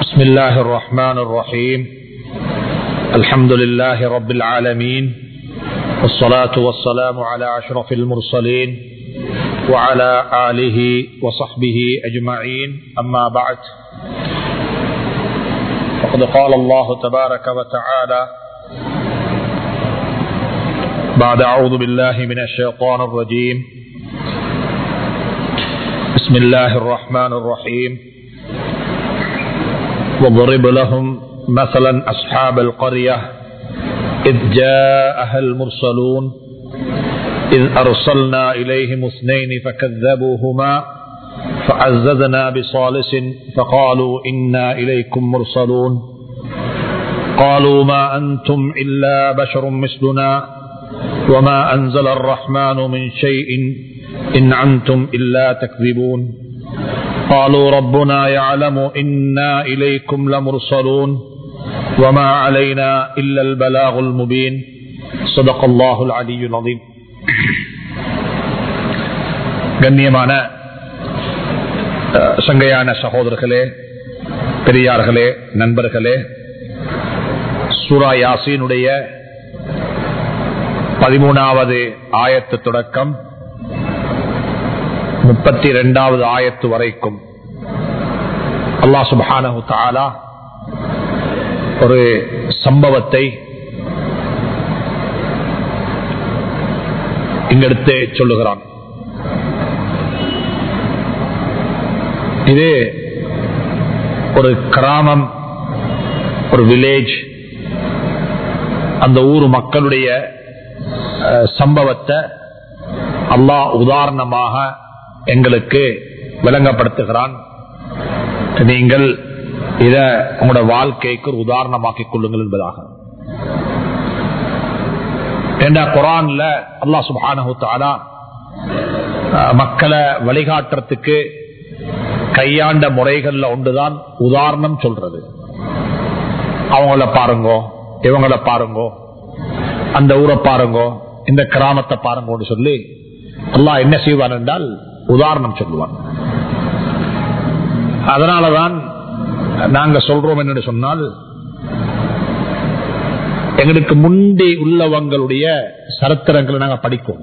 بسم الله الرحمن الرحيم. الحمد لله رب العالمين. والصلاة والسلام على أشرف المرسلين وعلى آله وصحبه أجمعين. أما بعد. فقد قال الله تبارك وتعالى بعد أعوذ بالله من الشيطان الرجيم. بسم الله الرحمن الرحيم. واضرب لهم مثلا أصحاب القرية إذ جاءها المرسلون إذ أرسلنا إليهم اثنين فكذبوهما فعززنا بصالس فقالوا إنا إليكم مرسلون قالوا ما أنتم إلا بشر مثلنا وما أنزل الرحمن من شيء إن أنتم إلا تكذبون قالوا ربنا يعلم إنا إليكم لمرسلون وما علينا إلا البلاغ المبين صدق الله العلي العظيم கண்ணியமான சங்கையான சகோதரர்களே பெரியார்களே நண்பர்களே சூரா யாசீனுடைய பதிமூணாவது ஆயத்து தொடக்கம் முப்பத்தி இரண்டாவது ஆயத்து வரைக்கும் அல்லா சுபானு தாலா ஒரு சம்பவத்தை இங்கெடுத்து சொல்லுகிறான். இது ஒரு கிராமம் ஒரு வில்லேஜ் அந்த ஊர் மக்களுடைய சம்பவத்தை அல்லாஹ் உதாரணமாக எங்களுக்கு விளங்கப்படுத்துகிறான். நீங்கள் இத உங்களோட வாழ்க்கைக்கு ஒரு உதாரணமாக்கிக் கொள்ளுங்கள் என்பதாக. குரான்ல அல்லா சுபானு மக்களை வழிகாட்டுறதுக்கு கையாண்ட முறைகள்ல ஒன்றுதான் உதாரணம் சொல்றது. அவங்கள பாருங்கோ இவங்கள பாருங்கோ அந்த ஊரை பாருங்கோ இந்த கிராமத்தை பாருங்கன்னு சொல்லி அல்லா என்ன செய்வான் என்றால் உதாரணம் சொல்லுவான் அதனாலதான் நாங்க சொல்றோம் என்று சொன்னால் எங்களுக்கு முந்தி உள்ளவங்களுடைய சரித்திரங்களை நாங்க படிக்கும்.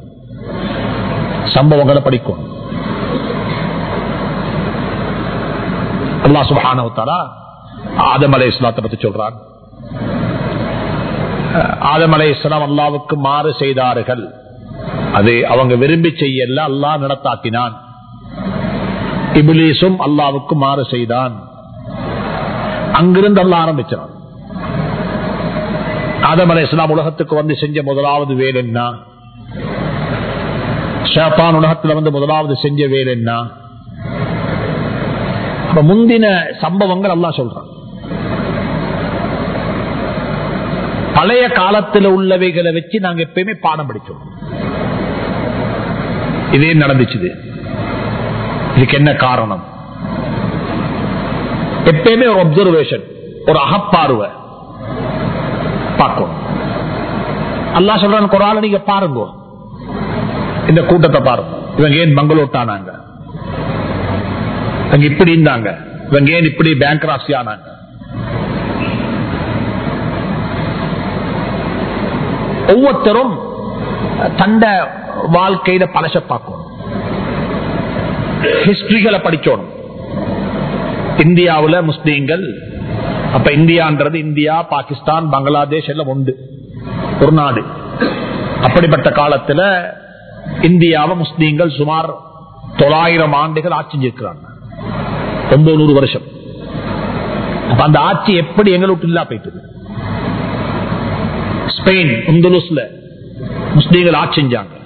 சம்பவங்களை படிக்கும். அல்லா சுபானவத்தாரா ஆதம் அலை இஸ்லாத்தை பத்தி சொல்றான். ஆதம் அலை இஸ்லாம் அல்லாவுக்கு மாறு செய்தார்கள். அது அவங்க விரும்பி செய்யல அல்லாஹ் நடத்தாக்கினான். இபிலீசும் அல்லாவுக்கு மாறு செய்தான். அங்கிருந்து அல்ல ஆரம்பிச்சான். ஆதம் அலை இஸ்லாம் உலகத்துக்கு வந்து செஞ்ச முதலாவது வேல் என்ன? ஷேப்பான் உலகத்தில் வந்து முதலாவது செஞ்ச வேல் என்ன? முந்தின சம்பவங்கள் எல்லாம் சொல்றான். பழைய காலத்தில் உள்ளவைகளை வச்சு நாங்க எப்பயுமே பாடம் படிச்சோம். இதே நடந்துச்சு இதுக்கு என்ன காரணம்? எப்பயுமே ஒரு அப்சர்வேஷன் ஒரு அகப்பார்வை. பார்க்கணும். அல்லா சொல்றான் குரால நீங்க பாருங்க. இந்த கூட்டத்தை பாருங்க. இவங்க ஏன் மங்களோட்டானாங்க இவங்க இப்படி இருந்தாங்க. இவங்க ஏன் இப்படி பேங்க் ராசி ஆனாங்க? ஒவ்வொருத்தரும் தண்ட வாழ்க்கையில பழச பார்க்கணும். ஹிஸ்டரிகளை படிக்கணும். இந்தியாவில் முஸ்லீம்கள் அப்ப இந்தியான்றது இந்தியா பாகிஸ்தான் பங்களாதேஷ் எல்லாம் உண்டு. ஒரு நாடு. அப்படிப்பட்ட காலத்துல இந்தியாவை முஸ்லீம்கள் சுமார் தொள்ளாயிரம் ஆண்டுகள் ஆட்சி செஞ்சிருக்கிறாங்க. ஒன்பது நூறு வருஷம். அப்ப அந்த ஆட்சி எப்படி எங்களுக்கு இல்லா போயிட்டு ஸ்பெயின் உந்துலுஸ்ல முஸ்லீம்கள் ஆட்சி செஞ்சாங்க.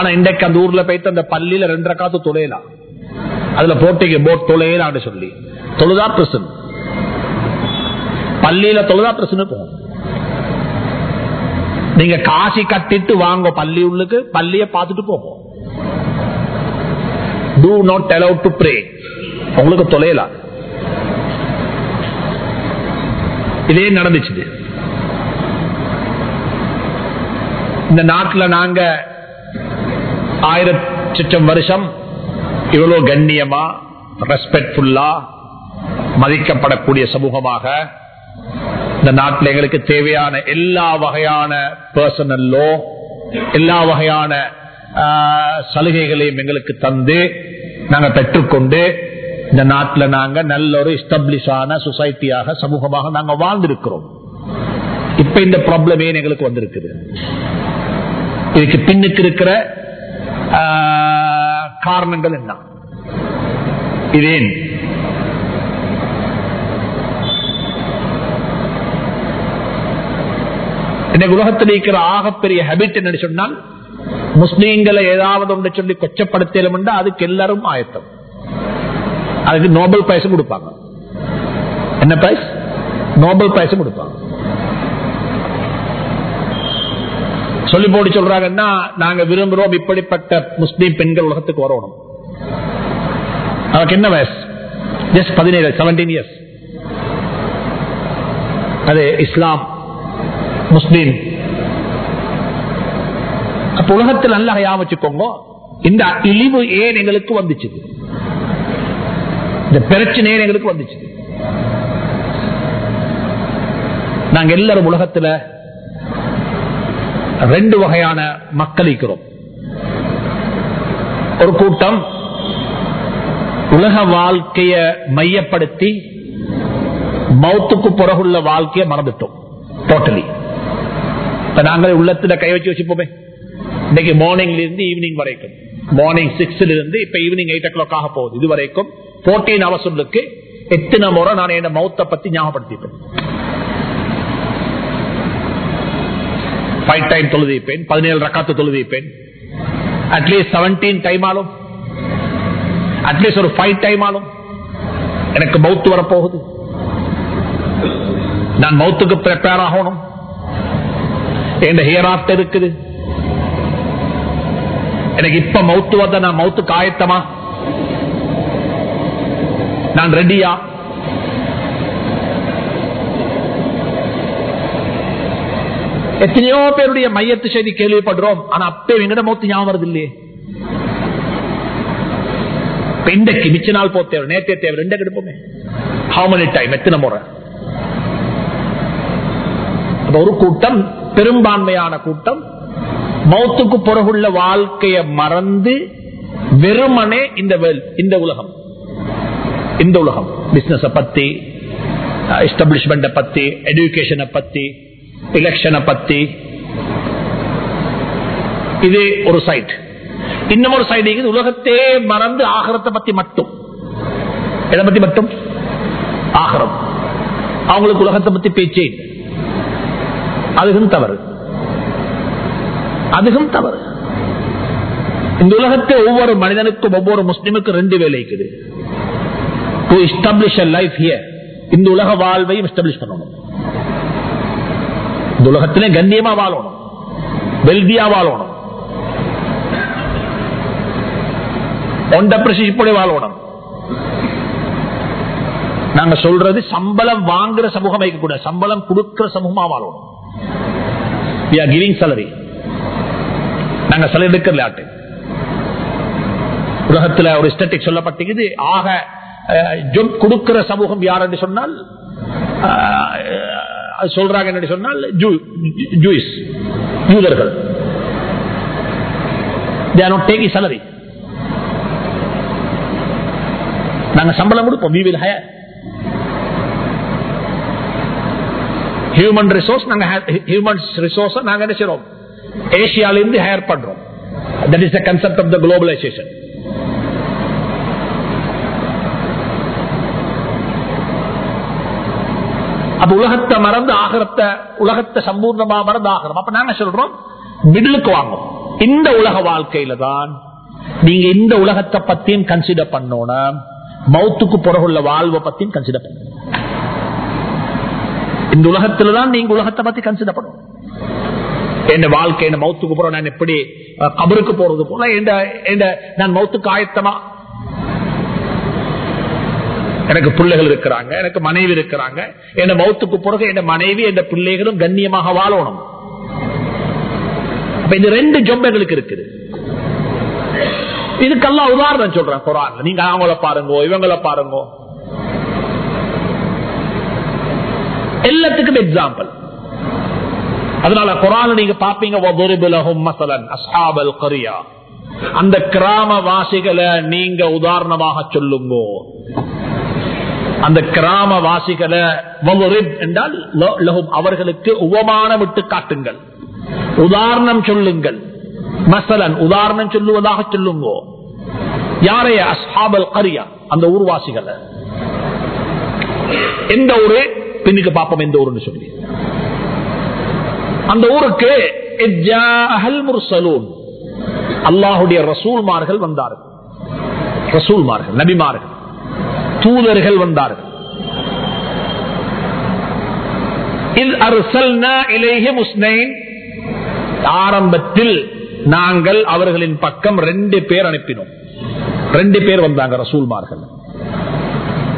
ஆனா இன்றைக்கு அந்த ஊர்ல போயிட்டு அந்த பள்ளியில ரெண்டரை காத்து தொலையலாம் அதுல போட்டிக்கு போட் தொலையலான்னு சொல்லி. தொழுதா பிரசன். பள்ளியில தொழுதா பிரசன் போகும். நீங்க காசி கட்டிட்டு வாங்க பள்ளி உள்ளுக்கு பள்ளிய பார்த்துட்டு போகும். Do not allow to pray உங்களுக்கு தொலையலாம் இதே நடந்துச்சு இந்த நாட்டில் நாங்க ஆயிரச்சம் வருஷம் இவ்வளவு கண்ணியமா ரெஸ்பெக்ட்ஃபுல்லா மதிக்கப்படக்கூடிய சமூகமாக இந்த நாட்டில் எங்களுக்கு தேவையான எல்லா வகையான பர்சனல் லோ எல்லா வகையான சலுகைகளையும் எங்களுக்கு தந்து நாங்கள் பெற்றுக்கொண்டு இந்த நாட்டில் நாங்கள் நல்ல ஒரு எஸ்டாப்ளிஷ் ஆன சொசைட்டியாக சமூகமாக நாங்கள் வாழ்ந்திருக்கிறோம். இப்ப இந்த ப்ராப்ளமே எங்களுக்கு வந்திருக்குது? இதுக்கு பின்னுக்கு இருக்கிற காரணங்கள் என்ன இதேன். இன்னைக்கு உலகத்தில் இருக்கிற ஆகப்பெரிய ஹேபிட் என்ன சொன்னால் முஸ்லீம்களை ஏதாவது ஒன்று சொல்லி கொச்சப்படுத்தலும் அதுக்கு எல்லாரும் ஆயத்தம். அதுக்கு நோபல் பிரைஸ் கொடுப்பாங்க. என்ன பிரைஸ் நோபல் பிரைஸ் கொடுப்பாங்க. சொல்லி போட்டு சொல்றாங்கன்னா நாங்க விரும்புறோம் இப்படிப்பட்ட முஸ்லீம் பெண்கள் உலகத்துக்கு வரணும். அவருக்கு என்ன வயசு? ஜஸ்ட் பதினேழு செவன்டீன் இயர்ஸ் அது இஸ்லாம் முஸ்லீம். அப்ப உலகத்தில் நல்லா ஞாபகம் வச்சுக்கோங்க இந்த இழிவு ஏன் எங்களுக்கு வந்துச்சு? இந்த பிரச்சனை ஏன் எங்களுக்கு வந்துச்சு? நாங்க எல்லாரும் உலகத்துல ரெண்டு வகையான மக்களிக்கிறோம் ஒரு கூட்டம் உலக வாழ்க்கைய மையப்படுத்தி மௌத்துக்கு பிறகுள்ள வாழ்க்கையை மறந்துட்டோம் டோட்டலி இப்ப நாங்களே உள்ளத்துல கை வச்சு வச்சுப்போமே. இன்னைக்கு மார்னிங்ல இருந்து ஈவினிங் வரைக்கும். மார்னிங் சிக்ஸ்ல இருந்து இப்ப ஈவினிங் எயிட் ஓ கிளாக் ஆக போகுது. இது வரைக்கும் போர்டீன் அவர்ஸுக்கு எத்தனை முறை நான் என்ன மௌத்த பத்தி ஞாபகப்படுத்திப்பேன் ஃபைவ் டைம் தொழுதிப்பேன் பதினேழு ரக்காத்து தொழுதிப்பேன் அட்லீஸ்ட் செவன்டீன் டைம் ஆலும். அட்லீஸ்ட் ஒரு ஃபைவ் டைம் ஆலும். எனக்கு மவுத்து வரப்போகுது. நான் மவுத்துக்கு ப்ரிப்பேர் ஆகணும். என் ஹியர் ஆஃப்டர் இருக்குது. எனக்கு இப்ப மவுத்து வந்த நான் மவுத்துக்கு ஆயத்தமா? நான் ரெடியா எத்தனையோ பேருடைய மையத்து செய்தி கேள்விப்படுறோம். ஆனா அப்பே எங்கட மௌத்து ஞாபகம் வருது இல்லையே இப்ப இன்றைக்கு மிச்ச நாள் போ தேவை நேற்றே தேவை ரெண்டு கெடுப்போமே. ஹாமனி டைம் எத்தனை முறை? ஒரு கூட்டம் பெரும்பான்மையான கூட்டம் மௌத்துக்கு பிறகுள்ள வாழ்க்கையை மறந்து வெறுமனே இந்த இந்த உலகம். இந்த உலகம். பிசினஸ் பத்தி எஸ்டாப்ளிஷ்மெண்ட் பத்தி எஜுகேஷனை பத்தி எலெக்ஷனை பத்தி. இது ஒரு சைட் இன்னும் ஒரு சைடு இருக்குது உலகத்தே மறந்து ஆகரத்தை பத்தி மட்டும். எதை பத்தி மட்டும்? ஆகரம். அவங்களுக்கு உலகத்தை பத்தி பேச்சே அதுவும் தவறு. அதுவும் தவறு. இந்த உலகத்தை ஒவ்வொரு மனிதனுக்கும் ஒவ்வொரு முஸ்லிமுக்கும் ரெண்டு வேலை இருக்குது. டு எஸ்டாப்ளிஷ் லைஃப் ஹியர் இந்த உலக வாழ்வையும் எஸ்டாப்ளிஷ் பண்ணணும். இந்த உலகத்திலே கண்ணியமா வாழணும் வெல்தியா வாழணும் ஒன்றப்படி வாழணும் நாங்க சொல்றது சம்பளம் வாங்குற சமூகம் கூட சம்பளம் கொடுக்கிற சமூகமா வாழணும் we நாங்க salary. எடுக்கல ஆட்டு உலகத்துல ஒரு ஸ்டட்டிக் சொல்லப்பட்டிருக்குது ஆக ஜொப் கொடுக்கிற சமூகம் யார் என்று சொன்னால் சொல்றாங்க என்று சொன்னால் ஜூ- ஜூயிஸ் யூதர்கள். They are not நாங்க சம்பளம் கொடுப்போம். We will hire. Human resource நாங்க ஹியூமன் ரிசோர்ஸ் நாங்க என்ன செய்யறோம் ஏசியால இருந்து ஹையர் பண்றோம். That is the concept of the globalization அப்ப உலகத்தை மறந்து ஆகிறத்தை உலகத்தை சம்பூர்ணமா மறந்து ஆகிறோம் அப்ப நாங்க சொல்றோம்? மிடிலுக்கு வாங்கும் இந்த உலக வாழ்க்கையில தான் நீங்க இந்த உலகத்தை பத்தியும் கன்சிடர் பண்ணணும். மௌத்துக்கு பிறகுள்ள வாழ்வை பத்தியும் கன்சிடர் பண்ணணும். இந்த உலகத்துல தான் நீங்க உலகத்தை பத்தி கன்சிடர் பண்ணணும். என் வாழ்க்கை என்ன மௌத்துக்கு போறோம் நான் எப்படி கபருக்கு போறது போல என் என் நான் மௌத்துக்கு ஆயத்தமா எனக்கு பிள்ளைகள் இருக்கிறாங்க எனக்கு மனைவி இருக்கிறாங்க. என் மௌத்துக்கு பிறகு என் மனைவி என் பிள்ளைகளும் கண்ணியமாக வாழணும். அப்ப இந்த ரெண்டு ஜொப் இருக்குது. இதுக்கெல்லாம் உதாரணம் சொல்றேன் குரான் நீங்க அவங்கள பாருங்க இவங்கள பாருங்க. எல்லாத்துக்கும் எக்ஸாம்பிள் அதனால குரான் நீங்க பாப்பீங்க அந்த கிராம வாசிகளை நீங்க உதாரணமாக சொல்லுங்க. அந்த கிராம வாசிகளை என்றால் அவர்களுக்கு உபமானம் விட்டு காட்டுங்கள். உதாரணம் சொல்லுங்கள். மசலன் உதாரணம் சொல்லுவதாக சொல்லுங்கோ. யாரைய? அஸ்ஹாபல் கரியா அந்த ஊர்வாசிகளை. எந்த ஊரு? பின்னுக்கு பாப்போம் எந்த ஊருன்னு சொல்லி. அந்த ஊருக்கு அல்லாஹுடைய ரசூல்மார்கள் வந்தார்கள். ரசூல்மார்கள் நபிமார்கள். தூதர்கள் வந்தார்கள். ஆரம்பத்தில் நாங்கள் அவர்களின் பக்கம் ரெண்டு பேர் அனுப்பினோம். ரெண்டு பேர் வந்தாங்க ரசூல்மார்கள்.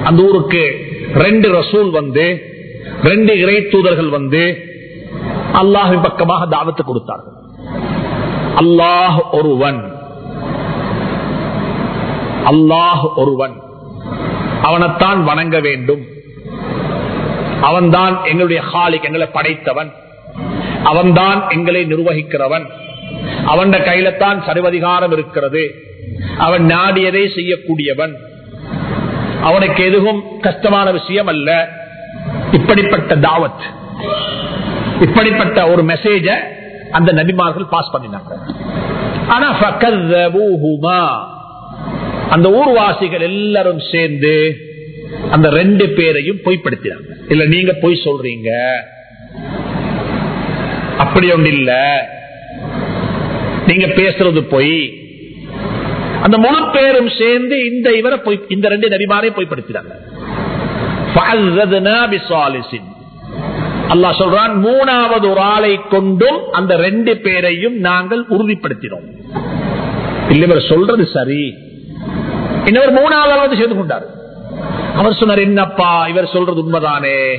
அந்த ஊருக்கு ரெண்டு ரசூல் வந்து ரெண்டு இறை தூதர்கள் வந்து அல்லாஹின் பக்கமாக தாவத்து கொடுத்தார்கள். அல்லாஹ் ஒருவன். அல்லாஹ் ஒருவன். அவனைத்தான் வணங்க வேண்டும். அவன்தான் எங்களுடைய ஹாலிக் எங்களை படைத்தவன். அவன்தான் எங்களை நிர்வகிக்கிறவன். அவன் கையிலத்தான் சர்வதிகாரம் இருக்கிறது. அவன் நாடியதை செய்யக்கூடியவன். அவனுக்கு எதுவும் கஷ்டமான விஷயம் அல்ல. இப்படிப்பட்ட தாவத் இப்படிப்பட்ட ஒரு மெசேஜ அந்த நபிமார்கள் பாஸ் பண்ணினாங்க. ஆனா அந்த ஊர்வாசிகள் எல்லாரும் சேர்ந்து அந்த ரெண்டு பேரையும் பொய்ப்படுத்தினாங்க. இல்ல நீங்க பொய் சொல்றீங்க. அப்படி ஒன்று இல்ல. நீங்க பேசுறது பொய். அந்த முழு பேரும் சேர்ந்து இந்த இவரை இந்த ரெண்டு நபிமாரை பொய்ப்படுத்தினாங்க. அல்லா சொல்றான் மூணாவது ஒரு ஆளை கொண்டும் அந்த ரெண்டு பேரையும் நாங்கள் உறுதிப்படுத்தினோம். இல்லவர் சொல்றது சரி. இன்னவர் மூணாவது அளவு சேர்ந்து கொண்டார். அவர் சொன்னார் என்னப்பா இவர் சொல்றது உண்மைதானே?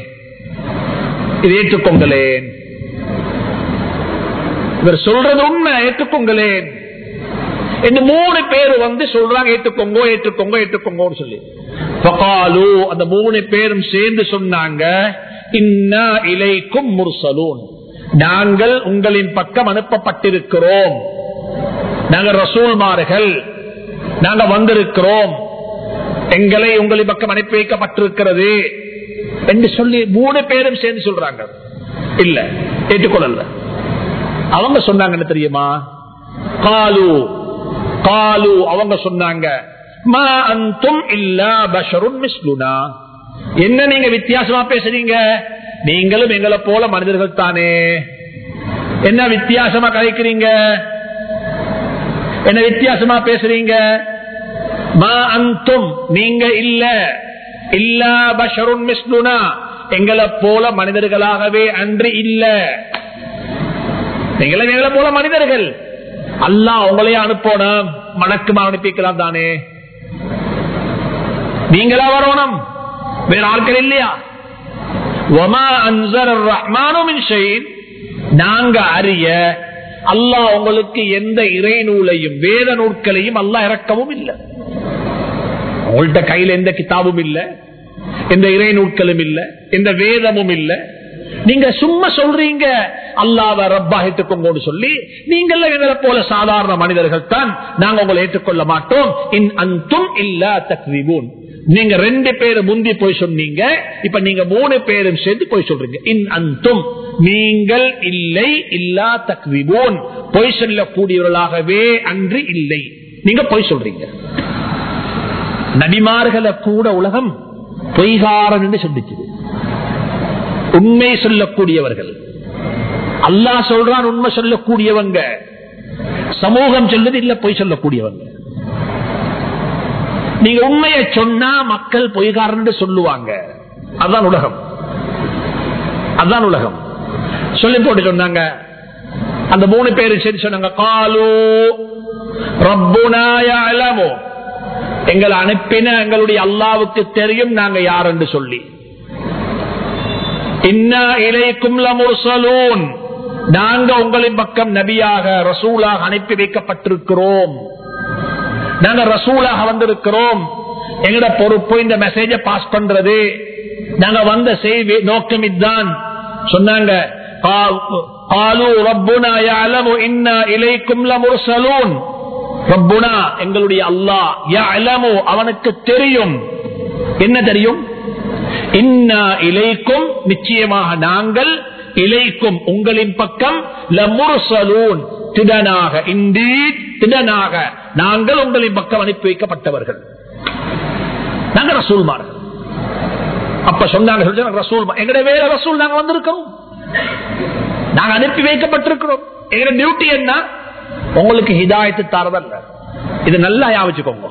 இது ஏற்றுக்கொங்களேன் இவர் சொல்றது உண்மை ஏற்றுக்கொங்களேன் இந்த மூணு பேர் வந்து சொல்றாங்க ஏற்றுக்கோங்க ஏற்றுக்கோங்க ஏற்றுக்கோங்கன்னு சொல்லி. ஃபகாலு, அந்த மூணு பேரும் சேர்ந்து சொன்னாங்க இன்னா இலைக்கும் முர்சலூன். நாங்கள் உங்களின் பக்கம் அனுப்பப்பட்டிருக்கிறோம். நாங்கள் ரசூல்மார்கள். நாங்க வந்திருக்கிறோம். எங்களை உங்களை பக்கம் அனுப்பி வைக்கப்பட்டிருக்கிறது. என்று சொல்லி மூணு பேரும் சேர்ந்து சொல்றாங்க. இல்ல ஏற்றுக்கொள்ளல. அவங்க சொன்னாங்க தெரியுமா? காலு காலு அவங்க சொன்னாங்க. அந்தும் பஷருன் என்ன நீங்க வித்தியாசமா பேசுறீங்க? நீங்களும் எங்களை போல மனிதர்கள் தானே என்ன வித்தியாசமா கலைக்கிறீங்க என்ன வித்தியாசமா பேசுறீங்க? மா அந்தும் நீங்க இல்ல. இல்லா பஷருன் எங்களை போல மனிதர்களாகவே அன்று இல்ல. நீங்களும் எங்களை போல மனிதர்கள். அல்லாஹ் உங்களையே அனுப்பணும். மணக்குமா அனுப்பிக்கலாம் தானே. நீங்களா வரணும். வேற ஆட்கள் இல்லையா? வமா அன்சர் ரஹ்மானும் நாங்க அறிய அல்லாஹ் உங்களுக்கு எந்த இறை நூலையும் வேத நூல்களையும் அல்லாஹ் இறக்கவும் இல்லை. உங்கள்கிட்ட கையில எந்த கிதாபும் இல்லை எந்த இறை நூல்களும் இல்லை எந்த வேதமும் இல்லை. நீங்க சும்மா சொல்றீங்க அல்லாத ரப்பா ஏற்றுக்கோங்கன்னு சொல்லி நீங்கள எங்களை போல சாதாரண மனிதர்கள் தான் நாங்க உங்களை ஏற்றுக்கொள்ள மாட்டோம். இன் அந்தும் இல்ல தக்ரிபூன். நீங்க ரெண்டு பேரு முந்தி போய் சொன்னீங்க இப்ப நீங்க மூணு பேரும் சேர்த்து போய் சொல்றீங்க. இன் அந்தும் நீங்கள் இல்லை இல்லா தக்விபோன். பொய் சொல்லக்கூடியவர்களாகவே அன்று இல்லை. நீங்க பொய் சொல்றீங்க. நபிமார்களை கூட உலகம் பொய்காரன் என்று சொல்லிச்சது உண்மை சொல்லக்கூடியவர்கள். அல்லாஹ் சொல்றான் உண்மை சொல்லக்கூடியவங்க. சமூகம் சொல்லுது இல்ல பொய் சொல்லக்கூடியவங்க. நீங்க உண்மையை சொன்னா மக்கள் பொய்காரன் சொல்லுவாங்க. அதான் உலகம். அதான் உலகம். சொல்லி போட்டு சொன்னாங்க. அந்த மூணு பேரு சரி சொன்னாங்க. காலு ரப்புனாய எங்களை அனுப்பின எங்களுடைய அல்லாவுக்கு தெரியும் நாங்க யார் என்று சொல்லி. இன்னா இலைக்கும் நாங்க உங்களின் பக்கம் நபியாக ரசூலாக அனுப்பி வைக்கப்பட்டிருக்கிறோம். நாங்க ரசூலாக வந்திருக்கிறோம். எங்கட பொறுப்பு இந்த மெசேஜ பாஸ் பண்றது. நாங்க வந்த செய்தி நோக்கம் இதுதான். சொன்னாங்க எங்களுடைய அல்லாஹ் அவனுக்கு தெரியும். என்ன தெரியும்? இன்னா இலைக்கும் நிச்சயமாக நாங்கள் இலைக்கும் உங்களின் பக்கம் லமுர் சலூன் திடனாக இந்தி திடனாக நாங்கள் உங்களின் பக்கம் அனுப்பி வைக்கப்பட்டவர்கள். நாங்க ரசூல்மார்கள். அப்ப சொன்னாங்க ரசூல் எங்களுடைய வேற ரசூல் நாங்க வந்திருக்கிறோம். நாங்க அனுப்பி வைக்கப்பட்டிருக்கிறோம். எங்க டியூட்டி என்ன? உங்களுக்கு ஹிதாயத்து தரதல்ல. இது நல்லா யாவச்சுக்கோங்க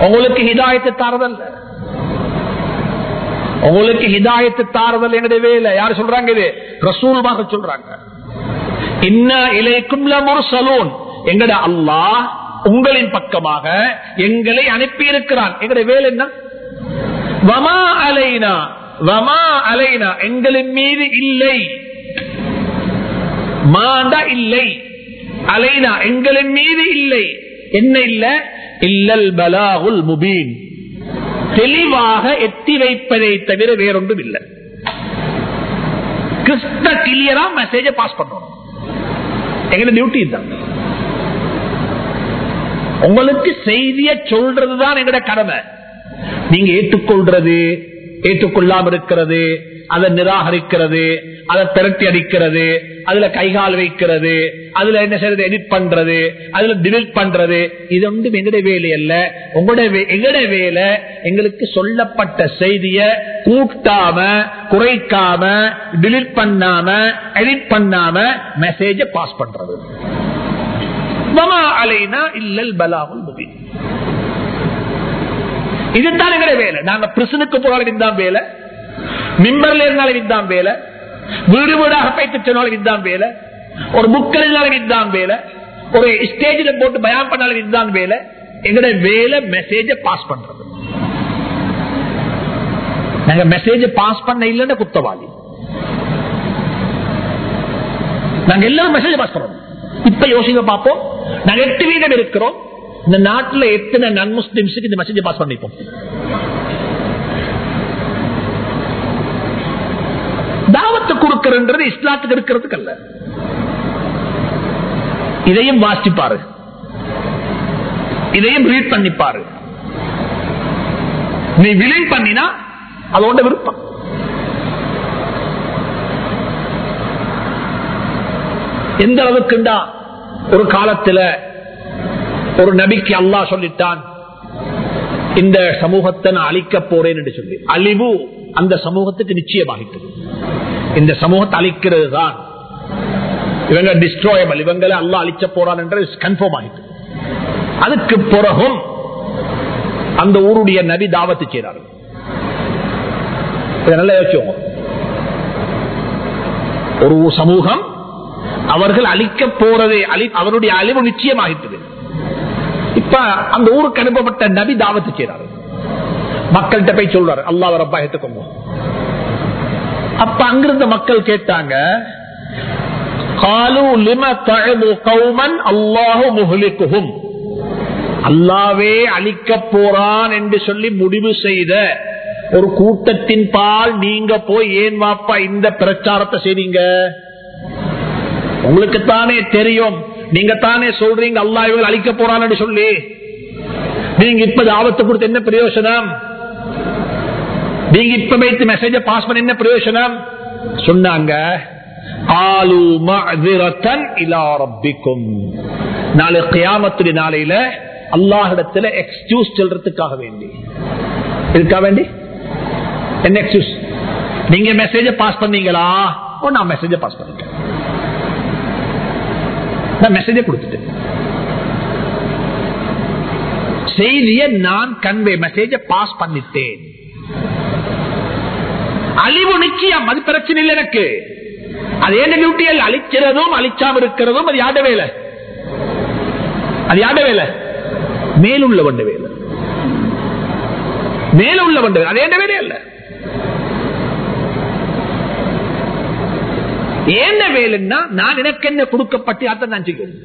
உங்களுக்கு ஹிதாயத்து தரதல்ல. உங்களுக்கு ஹிதாயத்து தாரதல் என்னுடைய வேலை. யாரு சொல்றாங்க இது? ரசூல்மாக சொல்றாங்க. இன்ன இலைக்கும் சலூன் எங்கட அல்லாஹ் உங்களின் பக்கமாக எங்களை அனுப்பி இருக்கிறான் எங்கட வேலை என்ன? வமா அலைனா வமா அலைனா. எங்களின் மீது இல்லை. மாண்டா இல்லை. அலைனா. எங்களின் மீது இல்லை. என்ன இல்ல? இல்லல் பலாகுல் முபீன். தெளிவாக எத்தி வைப்பதை தவிர வேறொன்றும் இல்லை. கிறிஸ்த கிளியரா மெசேஜ பாஸ் பண்ணணும். எங்க டியூட்டி தான் உங்களுக்கு செய்திய சொல்றதுதான் எங்கட கடமை. நீங்க ஏற்றுக்கொள்றது ஏற்றுக்கொள்ளாம இருக்கிறது அதை நிராகரிக்கிறது அதை திரட்டி அடிக்கிறது அதுல கைகால் வைக்கிறது அதுல என்ன செய்யறது எடிட் பண்றது அதுல டிலீட் பண்றது இது ஒன்றும் எங்களுடைய வேலை அல்ல. உங்களுடைய எங்களுடைய வேலை எங்களுக்கு சொல்லப்பட்ட செய்திய கூட்டாம குறைக்காம டிலீட் பண்ணாம எடிட் பண்ணாம மெசேஜ பாஸ் பண்றது. அலைனா இல்லல் பலாவுல் முபீன். இதுதான் எங்களுடைய வேலை. நாங்க பிரசனுக்கு போனாலும் வேலை. மிம்பர்ல இருந்தாலும் இதுதான் வேலை. வீடு வீடாக பயிற்சி சொன்னாலும் இதுதான் வேலை. ஒரு புக்கில் இருந்தாலும் இதுதான் வேலை. ஒரு ஸ்டேஜில் போட்டு பயம் பண்ணாலும் இதுதான் வேலை. எங்களுடைய வேலை மெசேஜ பாஸ் பண்றது. நாங்க மெசேஜ் பாஸ் பண்ண இல்லைன்னா குத்தவாளி நாங்க எல்லாரும் மெசேஜ் பாஸ் பண்றோம். இப்ப யோசிக்க பார்ப்போம் நாங்க எட்டு வீதம் இருக்கிறோம். இந்த நாட்டுல எத்தனை நன் முஸ்லிம்ஸுக்கு இந்த மெசேஜ் பாஸ் பண்ணிப்போம்? தாவத்தை கொடுக்கிறது இஸ்லாத்துக்கு இருக்கிறதுக்கு அல்ல. இதையும் வாசிப்பாரு இதையும் ரீட் பண்ணிப்பாரு நீ விலை பண்ணினா அதோட விருப்பம். எந்த அளவுக்குண்டா ஒரு காலத்துல ஒரு நபிக்கு அல்லா சொல்லிட்டான் இந்த சமூகத்தை நான் அழிக்க போறேன் என்று சொல்லி. அழிவு அந்த சமூகத்துக்கு நிச்சயமாகிட்டது. இந்த சமூகத்தை அழிக்கிறது தான் இவங்க டிஸ்ட்ராயபிள் இவங்களை அல்ல அழிச்ச போறான் என்று கன்ஃபார்ம் ஆகிட்டு அதுக்கு பிறகும் அந்த ஊருடைய நபி தாவத்து செய்றார்கள் இதை நல்லா யோசிச்சோம் ஒரு சமூகம் அவர்கள் அழிக்க போறது அழி- அவருடைய அழிவு நிச்சயமாகிட்டது இப்ப அந்த ஊருக்கு அனுப்பப்பட்ட நபி தாவத்து செய்றாரு மக்கள்கிட்ட போய் சொல்றாரு. அல்லாஹ் ரப்பா ஏத்துக்கோங்க அப்ப அங்கிருந்த மக்கள் கேட்டாங்க அல்லாவே அழிக்க போறான் என்று சொல்லி முடிவு செய்த ஒரு கூட்டத்தின் பால் நீங்க போய் ஏன் வாப்பா இந்த பிரச்சாரத்தை செய்றீங்க? உங்களுக்கு தானே தெரியும். நீங்க தானே சொல்றீங்க அல்லா இவங்க அழிக்க போறான்னு சொல்லி. நீங்க இப்ப ஆபத்து கொடுத்த என்ன பிரயோசனம்? நீங்க இப்ப வைத்து மெசேஜ பாஸ் பண்ண என்ன பிரயோசனம் சொன்னாங்க ஆலு மஅதிரத்தன் இலா நாளை கியாமத்துடைய நாளையில அல்லாஹிடத்துல எக்ஸ்கியூஸ் சொல்றதுக்காக வேண்டி. இதுக்காக வேண்டி? என்ன எக்ஸ்கியூஸ் நீங்க மெசேஜ பாஸ் பண்ணீங்களா? ஓ நான் மெசேஜ பாஸ் பண்ணிட்டேன். நான் மெசேஜ கொடுத்துட்டேன். செய்தியை நான் கன்வே மெசேஜ பாஸ் பண்ணிட்டேன். அழிவு நிச்சயம். அது பிரச்சனை இல்லை எனக்கு. அது என்ன டியூட்டியில் அழிக்கிறதும் அழிச்சாம இருக்கிறதும் அது யாட வேலை? அது யாட வேலை? மேலுள்ள வண்ட வேலை. மேலுள்ள வண்ட வேலை. அது ஏன் வேலை அல்ல என்ன வேலைன்னா நான் எனக்கு என்ன கொடுக்கப்பட்டு அதான் நான் செய்யணும்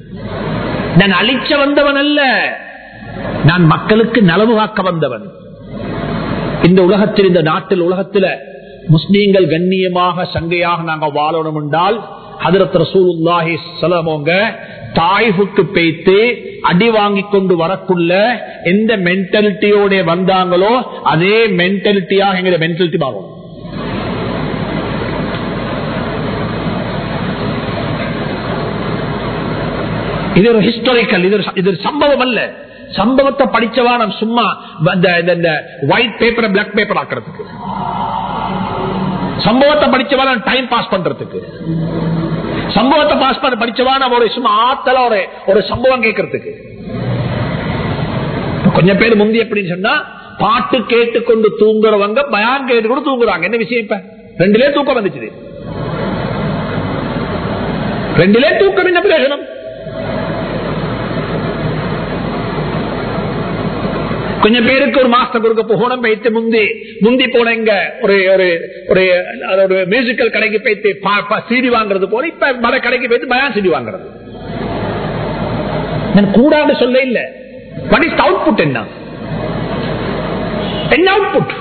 நான் அழிச்ச வந்தவன் அல்ல. நான் மக்களுக்கு நலவு காக்க வந்தவன். இந்த உலகத்தில் இந்த நாட்டில் உலகத்தில் முஸ்லீம்கள் கண்ணியமாக சங்கையாக நாங்க வாழணும் என்றால் ஹதரத் ரசூலுல்லாஹி சலமோங்க தாய்வுக்கு பேய்த்து அடி வாங்கி கொண்டு வரக்குள்ள எந்த மென்டாலிட்டியோட வந்தாங்களோ அதே மென்டாலிட்டியாக எங்க மென்டாலிட்டி மாறும். இது ஒரு ஹிஸ்டாரிக்கல் இது இது ஒரு சம்பவம் அல்ல. சம்பவத்தை படிச்சவா நம்ம சும்மா இந்த ஒயிட் பேப்பரை பிளாக் பேப்பர் ஆக்கிறதுக்கு. சம்பவத்தை படிச்சவா நான் டைம் பாஸ் பண்றதுக்கு. சம்பவத்தை பாஸ் பண்ண படிச்சவா ஒரு சும்மா ஆத்தல ஒரு ஒரு சம்பவம் கேட்கறதுக்கு. கொஞ்சம் பேர் முந்தி எப்படின்னு சொன்னா பாட்டு கேட்டுக்கொண்டு தூங்குறவங்க பயான் கேட்டுக்கொண்டு தூங்குறாங்க. என்ன விஷயம் இப்ப? ரெண்டுலே தூக்கம் வந்துச்சு ரெண்டுலே தூக்கம் என்ன பிரயோஜனம்? கொஞ்சம் பேருக்கு ஒரு மாஸ்டர் கொடுக்க போகணும் போயிட்டு முந்தி முந்தி போல இங்க ஒரு ஒரு ஒரு மியூசிக்கல் கடைக்கு போயிட்டு சீடி வாங்குறது போல இப்ப மலை கடைக்கு போயிட்டு பயான் சீடி வாங்குறது. நான் கூடாது சொல்ல இல்ல. வாட் இஸ் அவுட்புட் என்ன? என்ன அவுட்புட்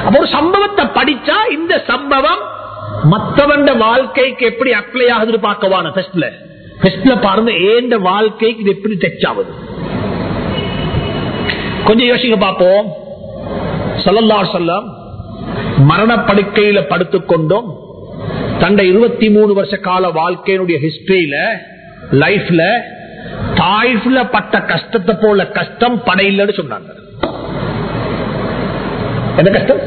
அப்ப ஒரு சம்பவத்தை படிச்சா இந்த சம்பவம் மத்தவண்ட வாழ்க்கைக்கு எப்படி அப்ளை ஆகுதுன்னு பார்க்கவான பெஸ்ட்ல ஃபெஸ்ட்ல பாருங்க ஏண்ட வாழ்க்கைக்கு இது எப்படி டச் ஆகுது கொஞ்சம் யோசிக்க பார்ப்போம். சொல்லல்லா சொல்லம் மரண படுக்கையில படுத்துக்கொண்டும். தண்டை இருபத்தி மூணு வருஷ கால வாழ்க்கையினுடைய ஹிஸ்டரியில லைஃப்ல தாய்ஃப்ல பட்ட கஷ்டத்தை போல கஷ்டம் படையிலன்னு சொன்னாங்க. என்ன கஷ்டம்?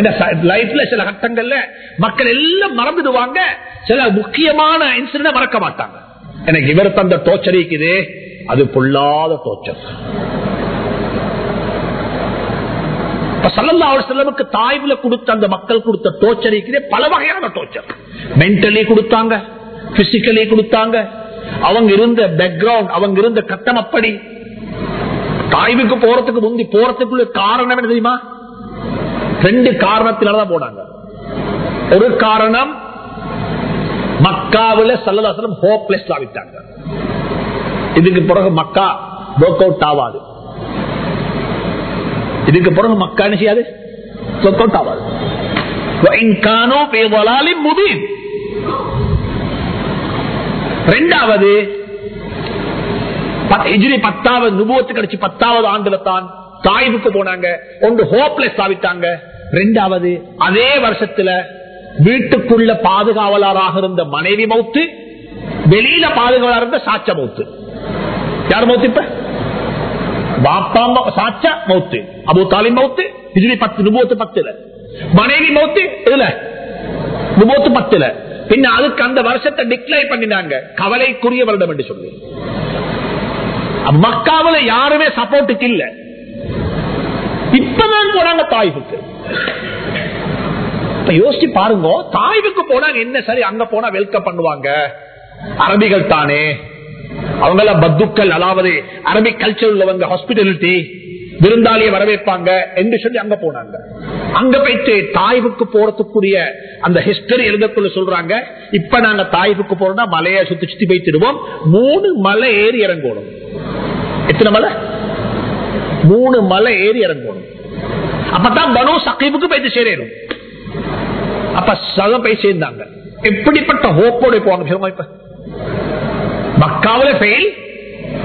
லைஃப்ல சில கட்டங்கள்ல மக்கள் எல்லாம் மறந்துடுவாங்க. சில முக்கியமான இன்சிடென்ட் மறக்க மாட்டாங்க. எனக்கு இவர் தந்த டோச்சர் இருக்குது. அது பொல்லாத டோச்சர் செல்லமுக்கு தாய்வுல கொடுத்த அந்த மக்கள் கொடுத்த டோச்சர் பல வகையான டோச்சர் மென்டலி கொடுத்தாங்க. பிசிக்கலி கொடுத்தாங்க. அவங்க இருந்த பேக்ரவுண்ட் அவங்க இருந்த கட்டம் அப்படி தாய்வுக்கு போறதுக்கு முந்தி போறதுக்குள்ள காரணம் என்ன தெரியுமா? ரெண்டு காரணத்தினாலதான் போனாங்க. ஒரு காரணம் மக்காவில சல்லதாசனம் ஹோப்லெஸ் ஆகிட்டாங்க இதுக்கு பிறகு மக்கா ஒர்க் அவுட் ஆகாது இதுக்கு பிறகு மக்கா என்ன செய்யாது? ஒர்க் அவுட் ஆகாது முபீன். ரெண்டாவது பத்தாவது நுபுவத்து கிடைச்சு பத்தாவது ஆண்டுல தான் தாய்வுக்கு போனாங்க ஒன்று ஹோப்லெஸ் ஆவிட்டாங்க ரெண்டாவது அதே வருஷத்துல வீட்டுக்குள்ள பாதுகாவலராக இருந்த மனைவி மௌத்து வெளியில பாதுகாவலர் இருந்த சாச்ச மௌத்து. யார் மௌத்து இப்ப? பாப்பா சாச்சா மௌத்து அபு தாலி மௌத்து இதுல பத்து நுபத்து பத்துல. மனைவி மௌத்து இதுல நுபத்து பத்துல. பின்ன அதுக்கு அந்த வருஷத்தை டிக்ளேர் பண்ணினாங்க கவலைக்குரிய வருடம் என்று சொல்லி. மக்காவில யாருமே சப்போர்ட்டுக்கு இல்ல. இப்பதான் போனாங்க தாய்வுக்கு. யோசிச்சு பாருங்க தாய்வுக்கு போனாங்க என்ன சரி அங்க போனா வெல்கம் பண்ணுவாங்க. அரபிகள் தானே. அவங்கள பத்துக்கள் அதாவது அரபிக் கல்ச்சர் உள்ளவங்க ஹாஸ்பிட்டாலிட்டி விருந்தாளியை வரவேற்பாங்க என்று சொல்லி அங்க போனாங்க. அங்க போயிட்டு தாய்வுக்கு போறதுக்குரிய அந்த ஹிஸ்டரி எழுதக்குள்ள சொல்றாங்க இப்ப நாங்க தாய்வுக்கு போறோம்னா மலையை சுத்தி சுத்தி போய்த்திடுவோம் மூணு மலை ஏறி இறங்கணும். எத்தனை மலை? மூணு மலை ஏறி இறங்கணும். அப்பதான் பனு சகீபுக்கு போயிட்டு சேரணும் அப்ப சதம் போய் சேர்ந்தாங்க. எப்படிப்பட்ட ஹோப்போட போவாங்க சொல்லுங்க இப்ப? மக்காவில ஃபெயில்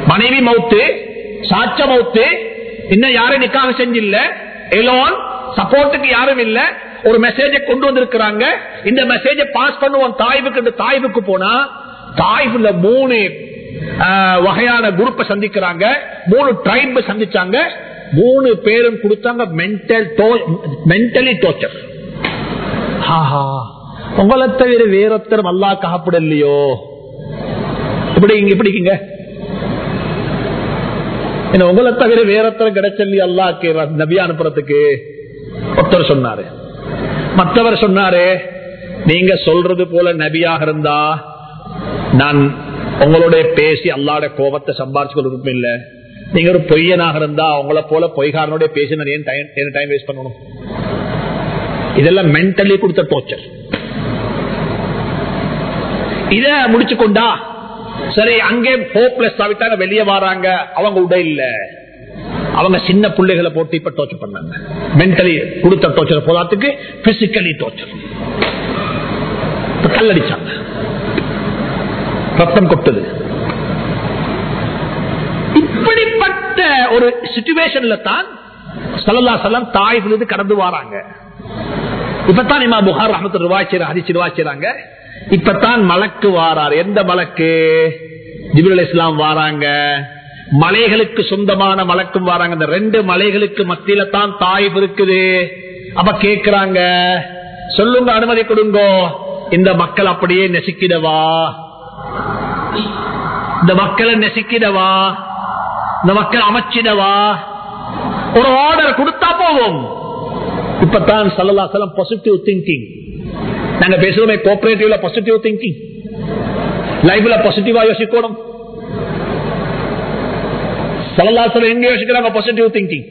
மனைவி மவுத்து சாச்ச மவுத்து இன்னும் யாரும் நிக்காக செஞ்சில்ல. எலோன் சப்போர்ட்டுக்கு யாரும் இல்ல. ஒரு மெசேஜ கொண்டு வந்திருக்கிறாங்க. இந்த மெசேஜ பாஸ் பண்ணுவோம் தாய்வுக்கு. தாய்வுக்கு போனா தாய்வுல மூணு வகையான குரூப்பை சந்திக்கிறாங்க. மூணு ட்ரைப் சந்திச்சாங்க. மூணு பேரும் கொடுத்தாங்க மென்டல் மென்டலி டோர்ச்சர் உங்களை தவிர வேறொத்தரும் அல்லா காப்பிடலையோ இப்படி இங்க இப்படிங்க உங்களை தவிர வேறொத்தரம் கிடைச்சல்லி அல்லாக்கு நபி அனுப்புறதுக்கு? ஒருத்தர் சொன்னாரு. மற்றவர் சொன்னாரு நீங்க சொல்றது போல நபியாக இருந்தா நான் உங்களோட பேசி அல்லாட கோபத்தை சம்பாரிச்சு கொடுக்கும் இல்ல. நீங்க ஒரு பொய்யனாக இருந்தா அவங்கள போல பொய்காரனோட பேசி நான் ஏன் டைம் வேஸ்ட் பண்ணணும்? இதெல்லாம் மென்டலி கொடுத்த டோர்ச்சர் இத முடிச்சு கொண்டா சரி அங்கே ஹோப்லெஸ் ஆகிட்டாங்க வெளியே வராங்க அவங்க உட இல்ல. அவங்க சின்ன பிள்ளைகளை போட்டு இப்ப டோர்ச்சர் பண்ணாங்க. மென்டலி கொடுத்த டோர்ச்சர் போதாத்துக்கு பிசிக்கலி டோர்ச்சர் கல்லடிச்சாங்க ரத்தம் கொட்டது. இப்படிப்பட்ட ஒரு சிச்சுவேஷன்ல தான் சல்லல்லா சல்லாம் விழுந்து கடந்து வராங்க. இப்பதான் இமா புகார் ரஹமத்து ருவாச்சிர ஹரிச்சு ருவாச்சிராங்க இப்பதான் மலக்கு வாரார். எந்த மலக்கு? ஜிபுல் இஸ்லாம் வாராங்க. மலைகளுக்கு சொந்தமான மலக்கும் வாராங்க. இந்த ரெண்டு மலைகளுக்கு மத்தியில தான் தாய்ப்பு இருக்குது. அப்ப கேக்குறாங்க. சொல்லுங்க அனுமதி கொடுங்கோ. இந்த மக்கள் அப்படியே நெசுக்கிடவா? இந்த மக்களை நெசிக்கிடவா? இந்த மக்கள் அமைச்சிடவா? ஒரு ஆர்டர் கொடுத்தா போவோம். இப்பதான் சல்லல்லாசலம் பாசிட்டிவ் திங்கிங் நாங்க பேசுறோமே கோஆபரேட்டிவ்ல பாசிட்டிவ் திங்கிங் லைஃப்ல பாசிட்டிவா யோசிக்கணும். சல்லல்லாசலம் எங்க யோசிக்கிறாங்க? பாசிட்டிவ் திங்கிங்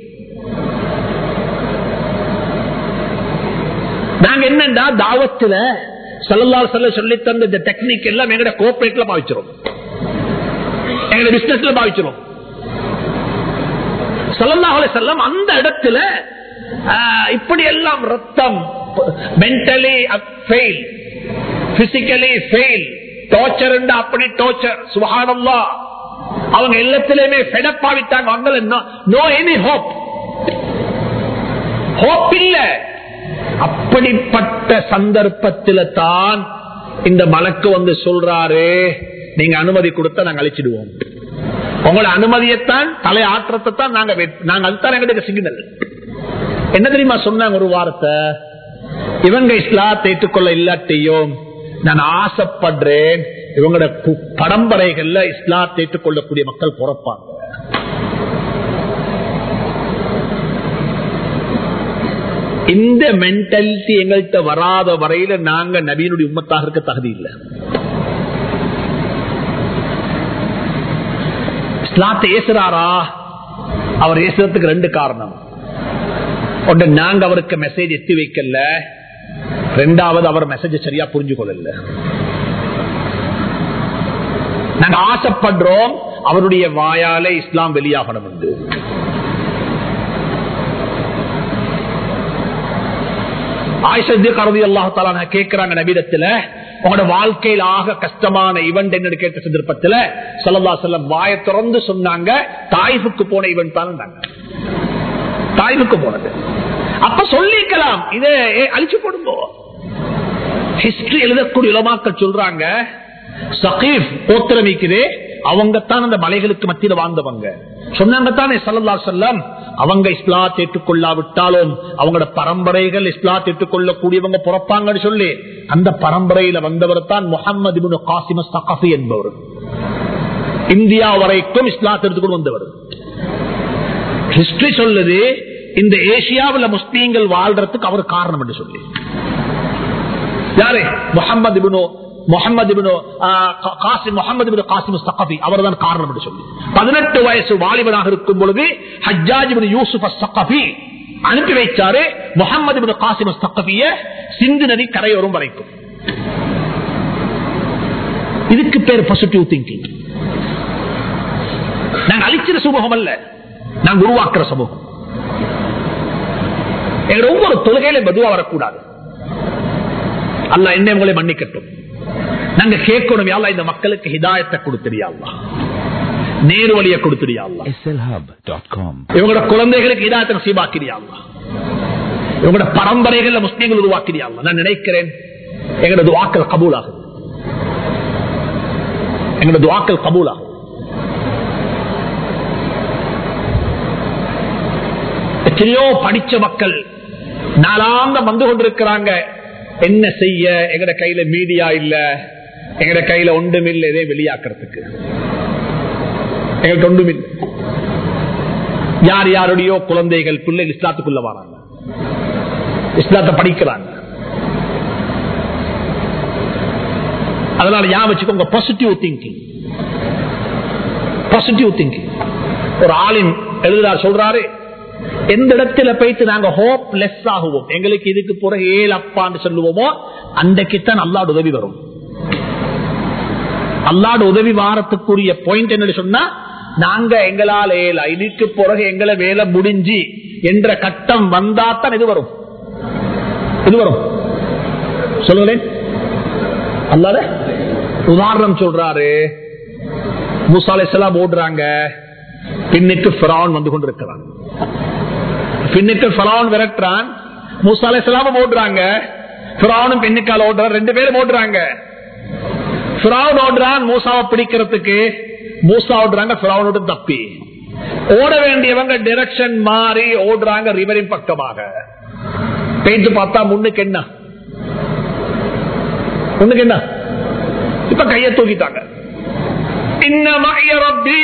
நாங்க என்னண்டா தாவத்துல சல்லல்லா சொல்ல சொல்லி தந்த இந்த டெக்னிக் எல்லாம் எங்கட கோஆபரேட்ல பாவிச்சிரும். எங்க பிசினஸ்ல பாவிச்சிரும். சல்லல்லாஹு செல்லம் அந்த இடத்துல இப்படி எல்லாம் ரத்தம் mentally fail physically fail torture அப்படி டார்ச்சர் சுகானம்லா அவங்க எல்லாத்திலுமே ஃபெடப்பாவிட்டாங்க அவங்க நோ எனி ஹோப் ஹோப் இல்லை. அப்படிப்பட்ட சந்தர்ப்பத்தில தான் இந்த மலக்கு வந்து சொல்றாரு. நீங்க அனுமதி கொடுத்தா நாங்க அழிச்சிடுவோம். உங்களோட அனுமதியைத்தான் தலை ஆற்றத்தை தான் நாங்க நாங்க அதுதான் எங்களுக்கு சிக்னல் என்ன தெரியுமா சொன்னாங்க ஒரு வார்த்தை? இவங்க இஸ்லாத்தை ஏற்றுக்கொள்ள இல்லாட்டியும் நான் ஆசைப்படுறேன். இவங்களோட பரம்பரைகள்ல இஸ்லாத்தை ஏற்றுக்கொள்ளக்கூடிய மக்கள் பிறப்பாங்க. இந்த மென்டாலிட்டி எங்கள்கிட்ட வராத வரையில நாங்க நவீனுடைய உம்மத்தாக இருக்க தகுதி இல்லை. இஸ்லாத்தை ஏசுறாரா? அவர் ஏசுறதுக்கு ரெண்டு காரணம். ஒன்று நாங்க அவருக்கு மெசேஜ் எத்தி வைக்கல. ரெண்டாவது அவர் மெசேஜ் சரியா புரிஞ்சு கொள்ளல நாங்க ஆசைப்படுறோம் அவருடைய வாயால இஸ்லாம் வெளியாகணும் என்று கேட்கிறாங்க நவீனத்துல உங்களோட வாழ்க்கையில் ஆக கஷ்டமான இவன் என்ன கேட்ட சந்தர்ப்பத்தில் சொல்லல்லா செல்லம் வாய திறந்து சொன்னாங்க தாய்ஃபுக்கு போன இவன் தான் தாய்வுக்கு போனது. அப்ப சொல்லிக்கலாம் இதை அழிச்சு போடுங்கோ. ஹிஸ்டரி எழுதக்கூடிய உலமாக்கள் சொல்றாங்க சகீப் போத்திரமிக்குது அவங்கத்தான் அந்த மலைகளுக்கு மத்தியில் வாழ்ந்தவங்க. சொன்னாங்க தானே சல்லா செல்லம் அவங்க இஸ்லாத் ஏற்றுக்கொள்ளாவிட்டாலும் அவங்களோட பரம்பரைகள் இஸ்லாத் ஏற்றுக்கொள்ளக்கூடியவங்க பிறப்பாங்கன்னு சொல்லி அந்த பரம்பரையில வந்தவர் தான் முகமது காசிம சகஃபி என்பவர். இந்தியா வரைக்கும் இஸ்லாத் எடுத்துக்கொண்டு வந்தவர். ஹிஸ்டரி சொல்லுது இந்த ஏசியாவில் முஸ்லீம்கள் வாழ்றதுக்கு அவர் காரணம் என்று சொல்லி. யாரு? முகமது இபினோ முகமது முகமது காசிம் சகபி அவர் தான் காரணம் என்று சொல்லி. பதினெட்டு வயசு வாலிபனாக இருக்கும் பொழுது ஹஜ்ஜாஜ் யூசுப் சகபி அனுப்பி வைச்சாரு முகமது காசிம் சக்கபிய சிந்து நதி கரையோரம் வரைக்கும். இதுக்கு பேர் பாசிட்டிவ் திங்கிங் நாங்க அழிச்சிற சமூகம் அல்ல. நாங்க உருவாக்குற சமூகம். எங்க ஒவ்வொரு தொழுகையில மெதுவா வரக்கூடாது. அல்ல என்ன உங்களை மன்னிக்கட்டும். நாங்க கேட்கணும் யாழ்லா இந்த மக்களுக்கு ஹிதாயத்தை கொடுத்துறியாள்லா நேரு வழியை கொடுத்துறியாள்லா slhub.com இவங்களோட குழந்தைகளுக்கு ஹிதாயத்தை நசீபாக்கிறியாள்லா இவங்களோட பரம்பரைகள்ல முஸ்லீம்கள் உருவாக்கிறியாள்லா நான் நினைக்கிறேன் எங்களோட துவாக்கள் கபூல் ஆகுது எங்களோட துவாக்கள் கபூல் ஆகுது எத்தனையோ படிச்ச மக்கள் நாளாந்த வந்து கொண்டிருக்கிறாங்க. என்ன செய்ய? எங்கட கையில மீடியா இல்ல. எங்கட கையில ஒன்றும் இல்லை. இதை வெளியாக்குறதுக்கு. எங்களுக்கு ஒன்றும் இல்லை. யார் யாருடையோ குழந்தைகள் பிள்ளைகள் இஸ்லாத்துக்குள்ள வராங்க. இஸ்லாத்தை படிக்கிறாங்க. அதனால யா வச்சுக்கோங்க பாசிட்டிவ் திங்கிங் பாசிட்டிவ் திங்கிங் ஒரு ஆளின் எழுதுறார் சொல்றாரு எந்த இடத்துல போயிட்டு நாங்க ஹோப் லெஸ் ஆகுவோம்? எங்களுக்கு இதுக்கு பிறகு ஏழு அப்பான்னு சொல்லுவோமோ அன்றைக்குத்தான் அல்லாட உதவி வரும். அல்லாட உதவி வாரத்துக்குரிய பாயிண்ட் என்ன சொன்னா நாங்க எங்களால் ஏல இதுக்கு பிறகு எங்களை வேலை முடிஞ்சு என்ற கட்டம் வந்தாத்தான் இது வரும். இது வரும். சொல்லுங்களேன் அல்லாத உதாரணம் சொல்றாரு. மூசாலை ஓடுறாங்க. பின்னுக்கு வந்து கொண்டிருக்கிறான். பின்னிட்டு பிரான் விரட்டுறான். முசாலேசலாம் ஓடுறாங்க. பிராவனும் பின்னுக்கால் ஓடுறான். ரெண்டு பேரும் ஓடுறாங்க. பிராவன் ஓடுறான் மூசாவை பிடிக்கிறதுக்கு. மூசா ஓடுறாங்க பிராவனோட தப்பி. ஓட வேண்டியவங்க டிரெக்ஷன் மாறி ஓடுறாங்க ரிவரின் பக்கமாக. பெய்து பார்த்தா முன்னுக்கு என்ன? முன்னுக்கு என்ன? இப்ப கைய தூக்கிட்டாங்க. இன்னமய ரப்பி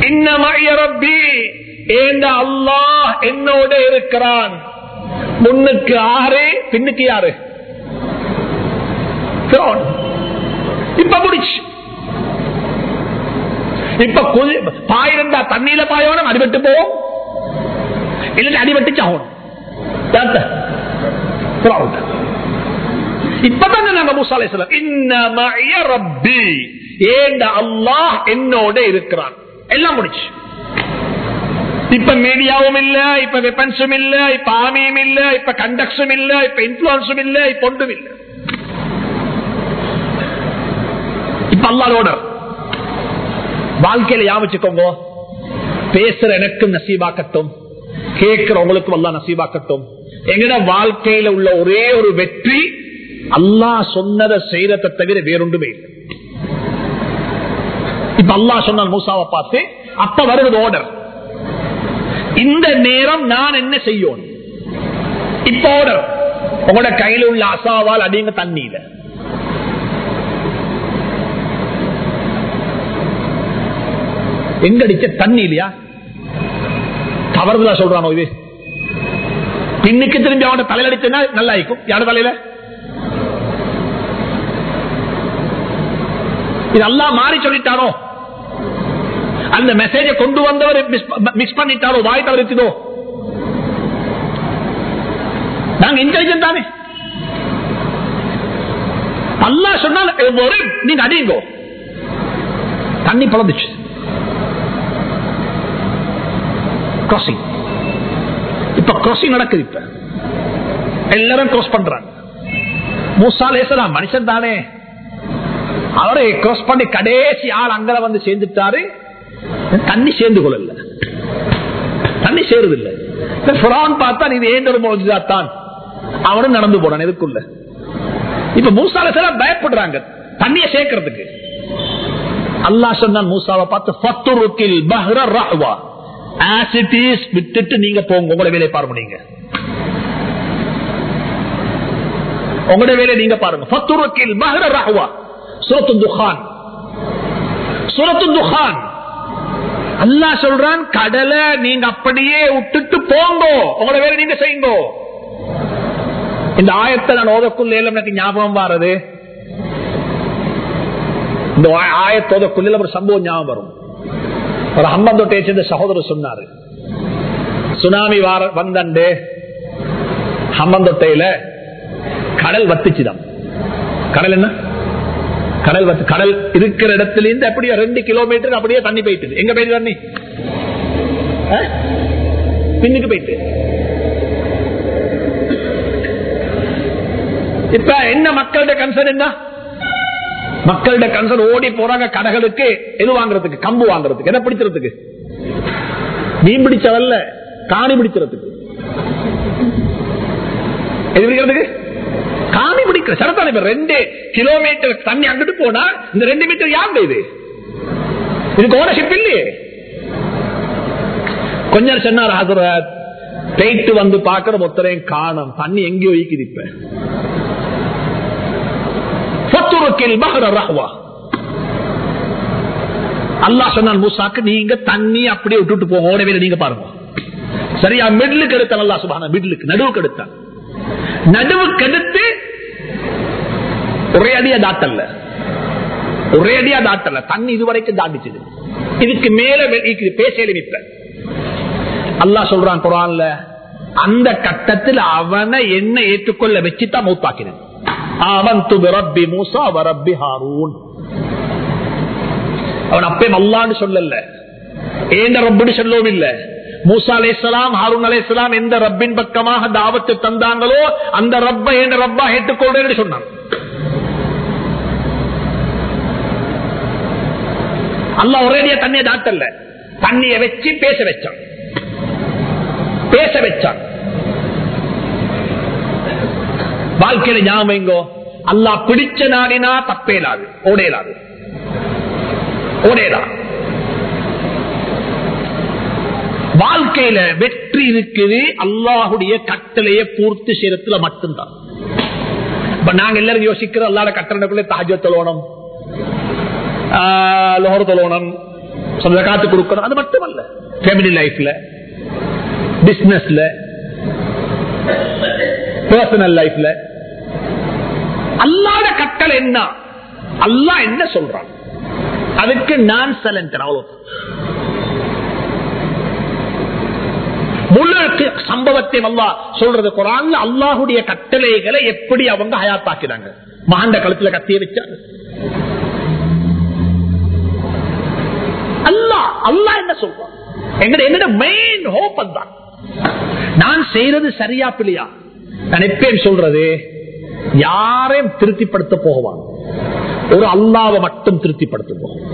இன்னமய ரப்பி ஏண்ட அல்லாஹ் என்னோட இருக்கிறான் முன்னுக்கு ஆறு பின்னுக்கு யாரு பிரான். இப்ப முடிச்சு இப்ப குதி- பாயிருந்தா தண்ணியில பாயவனும் அடிபட்டு போவோம் இல்ல அடிபட்டு சாகணும் யார்ட்ட? பிரான். இப்பதாங்க நாங்க மூசா அலைஹிஸ்ஸலாம், "இன்ன மஅய ரப்பி ஏண்ட அல்லாஹ் என்னோட இருக்கிறான் எல்லாம் முடிச்சு இப்ப மீடியாவும் இல்ல இப்ப வெப்பன்ஸும் இல்ல இப்ப ஆமியும் இல்ல இப்ப கண்டக்ஸும் இல்ல இப்ப இன்ஃபுளுன்ஸும் இல்ல இப்ப ஒன்றும் இல்ல. இப்ப அல்லாஹ் வாழ்க்கையில யாவச்சுக்கோங்க பேசுற எனக்கும் நசீபாக்கட்டும் கேட்கிற உங்களுக்கும் அல்லா நசீபாக்கட்டும். எங்கட வாழ்க்கையில உள்ள ஒரே ஒரு வெற்றி அல்லாஹ் சொன்னதை செய்யறதை தவிர வேறொன்றுமே இல்லை. இப்ப அல்லாஹ் சொன்னால் மூசாவை பார்த்து அப்ப வருவது ஓர்டர் இந்த நேரம் நான் என்ன செய்யணும் இப்ப ஓர்டர் உங்களோட கையில உள்ள அசாவால் அடிங்க தண்ணீர எங்க அடிச்ச தண்ணி இல்லையா? தவறுதலா சொல்றானோ இது? பின்னுக்கு திரும்பி அவன தலையில அடிச்சா நல்லா இருக்கும் யாரு தலையில? இது எல்லாம் மாறி சொல்லிட்டானோ? அந்த மெசேஜ கொண்டு வந்தவர் மிஸ் பண்ணிட்டாரோ வாய் தவறிச்சதோ? நாங்க இன்டெலிஜென்ட் தானே. அல்லா சொன்னால் ஒரு நீங்க அடியுங்கோ தண்ணி பழந்துச்சு. கிராசிங் இப்ப கிராசிங் நடக்குது இப்ப. எல்லாரும் கிராஸ் பண்றாங்க. மூசா லேசலாம் மனுஷன் தானே. அவரை கிராஸ் பண்ணி கடைசி ஆள் அங்க வந்து சேர்ந்துட்டாரு. தண்ணி சேர்ந்து கொள்ளல தண்ணி சேருது இல்ல இது ஏன் ஒரு அவனும் நடந்து எதுக்குள்ள? இப்ப மூசால சில பயப்படுறாங்க தண்ணிய சேர்க்கறதுக்கு. அல்லாஹ் சொன்னான் மூசாவை பார்த்து விட்டுட்டு நீங்க போங்க உங்களோட வேலையை பாருங்க நீங்க. உங்களோட வேலையை நீங்க பாருங்க. ஃபத்துருக்கில் பஹ்ர ரஹ்வா. சூரத்து துஹான். துஹான். அல்லா சொல்றான் கடலை நீங்க அப்படியே விட்டுட்டு போங்கோ. உங்களை வேற நீங்க செய்யுங்கோ. இந்த ஆயத்தை நான் ஓதக்குள்ள எனக்கு ஞாபகம் வாரது இந்த ஆயத்தோதக்குள்ள ஒரு சம்பவம் ஞாபகம் வரும். ஒரு ஹம்பந்தொட்டையை சேர்ந்த சகோதரர் சொன்னாரு. சுனாமி வார வந்தண்டு ஹம்பந்தொட்டையில கடல் வத்திச்சுதான் கடல் என்ன? கடல் கடல் இருக்கிற இடத்துல இருந்து அப்படியே ரெண்டு கிலோமீட்டர் அப்படியே தண்ணி போயிட்டு எங்க போயிட்டு தண்ணி? பின்னுக்கு போயிட்டு. இப்ப என்ன மக்களுடைய கன்சர்ன் என்ன? மக்களுடைய கன்சர்ன் ஓடி போறாங்க கடைகளுக்கு எது வாங்குறதுக்கு? கம்பு வாங்குறதுக்கு. என்ன பிடிக்கிறதுக்கு? மீன் பிடிச்சவல்ல காணி பிடிக்கிறதுக்கு. எது பிடிக்கிறதுக்கு? காமி பிடிக்கிற சடத்தான இப்ப ரெண்டு கிலோமீட்டர் தண்ணி அங்கிட்டு போனா இந்த ரெண்டு மீட்டர் யாருடைய இது? இதுக்கு ஓனர்ஷிப் இல்லையே? கொஞ்சம் சொன்னார் ஹசரத் போயிட்டு வந்து பாக்குற ஒத்தரையும் காணும். தண்ணி எங்கேயோ ஈக்குது இப்ப. அல்லா சொன்னால் மூசாக்கு நீங்க தண்ணி அப்படியே விட்டுட்டு போங்க. ஓடவே நீங்க பாருங்க. சரியா மிட்லுக்கு எடுத்தான் அல்லா சுபான மிட்லுக்கு நடுவுக்கு எடுத்தான். நடுவு கெடுத்து ஒரே அடியா தாட்டல்ல ஒரே அடியா தாட்டல்ல தண்ணி இதுவரைக்கும் தாண்டிச்சது. இதுக்கு மேல பேச நிற்ப அல்லா சொல்றான் குரான்ல அந்த கட்டத்தில் அவனை என்ன ஏற்றுக்கொள்ள வச்சுதான் மௌத்தாக்கினேன் ஆமந்து ரப்பி மூசா வரப்பி ஹாரூன். அவன் அப்பே மல்லான்னு சொல்லல. ஏந்த ரப்புன்னு சொல்லவும் இல்லை? மூசா அலைசலாம் ஹாரூன் அலைசலாம் எந்த ரப்பின் பக்கமாக தாவத்து தந்தாங்களோ அந்த ரப்ப ஏந்த ரப்பா ஏற்றுக்கொள்றேன்னு சொன்னான். அல்ல ஒரேடியா தண்ணியை தாட்டல்ல தண்ணியை வச்சு பேச வச்சான். பேச வச்சான். வாழ்க்கையில ஞாபகங்கோ அல்லா பிடிச்ச நாடினா தப்பேலாது ஓடேலாது ஓடேலாது வாழ்க்கையில வெற்றி இருக்குது அல்லாஹுடைய கட்டளையை பூர்த்தி செய்யறதுல மட்டும்தான். இப்ப நாங்க எல்லாரும் யோசிக்கிறோம் அல்லாத கட்டளைக்குள்ளே தாஜ தொழணும் லோகர் தொழணும் காத்து கொடுக்கணும். அது மட்டுமல்ல ஃபேமிலி லைஃப்ல பிசினஸ்ல பர்சனல் லைஃப்ல அல்லாத கட்டளை என்ன? அல்லா என்ன சொல்றான்? அதுக்கு நான் செலன் அவ்வளவு முழு சம்பவத்தை அல்லா சொல்றது குரான் அல்லாஹுடைய கட்டளைகளை எப்படி அவங்க ஹயாத்தாக்கிறாங்க மாண்ட கழுத்துல கத்திய வச்சாங்க அல்லா அல்லா என்ன சொல்றான் எங்கட என்னோட மெயின் ஹோப் தான் நான் செய்யறது சரியா பிள்ளையா? நான் எப்பயும் சொல்றது? யாரையும் திருப்திப்படுத்த போகவான் ஒரு அல்லாவை மட்டும் திருப்திப்படுத்த போகும்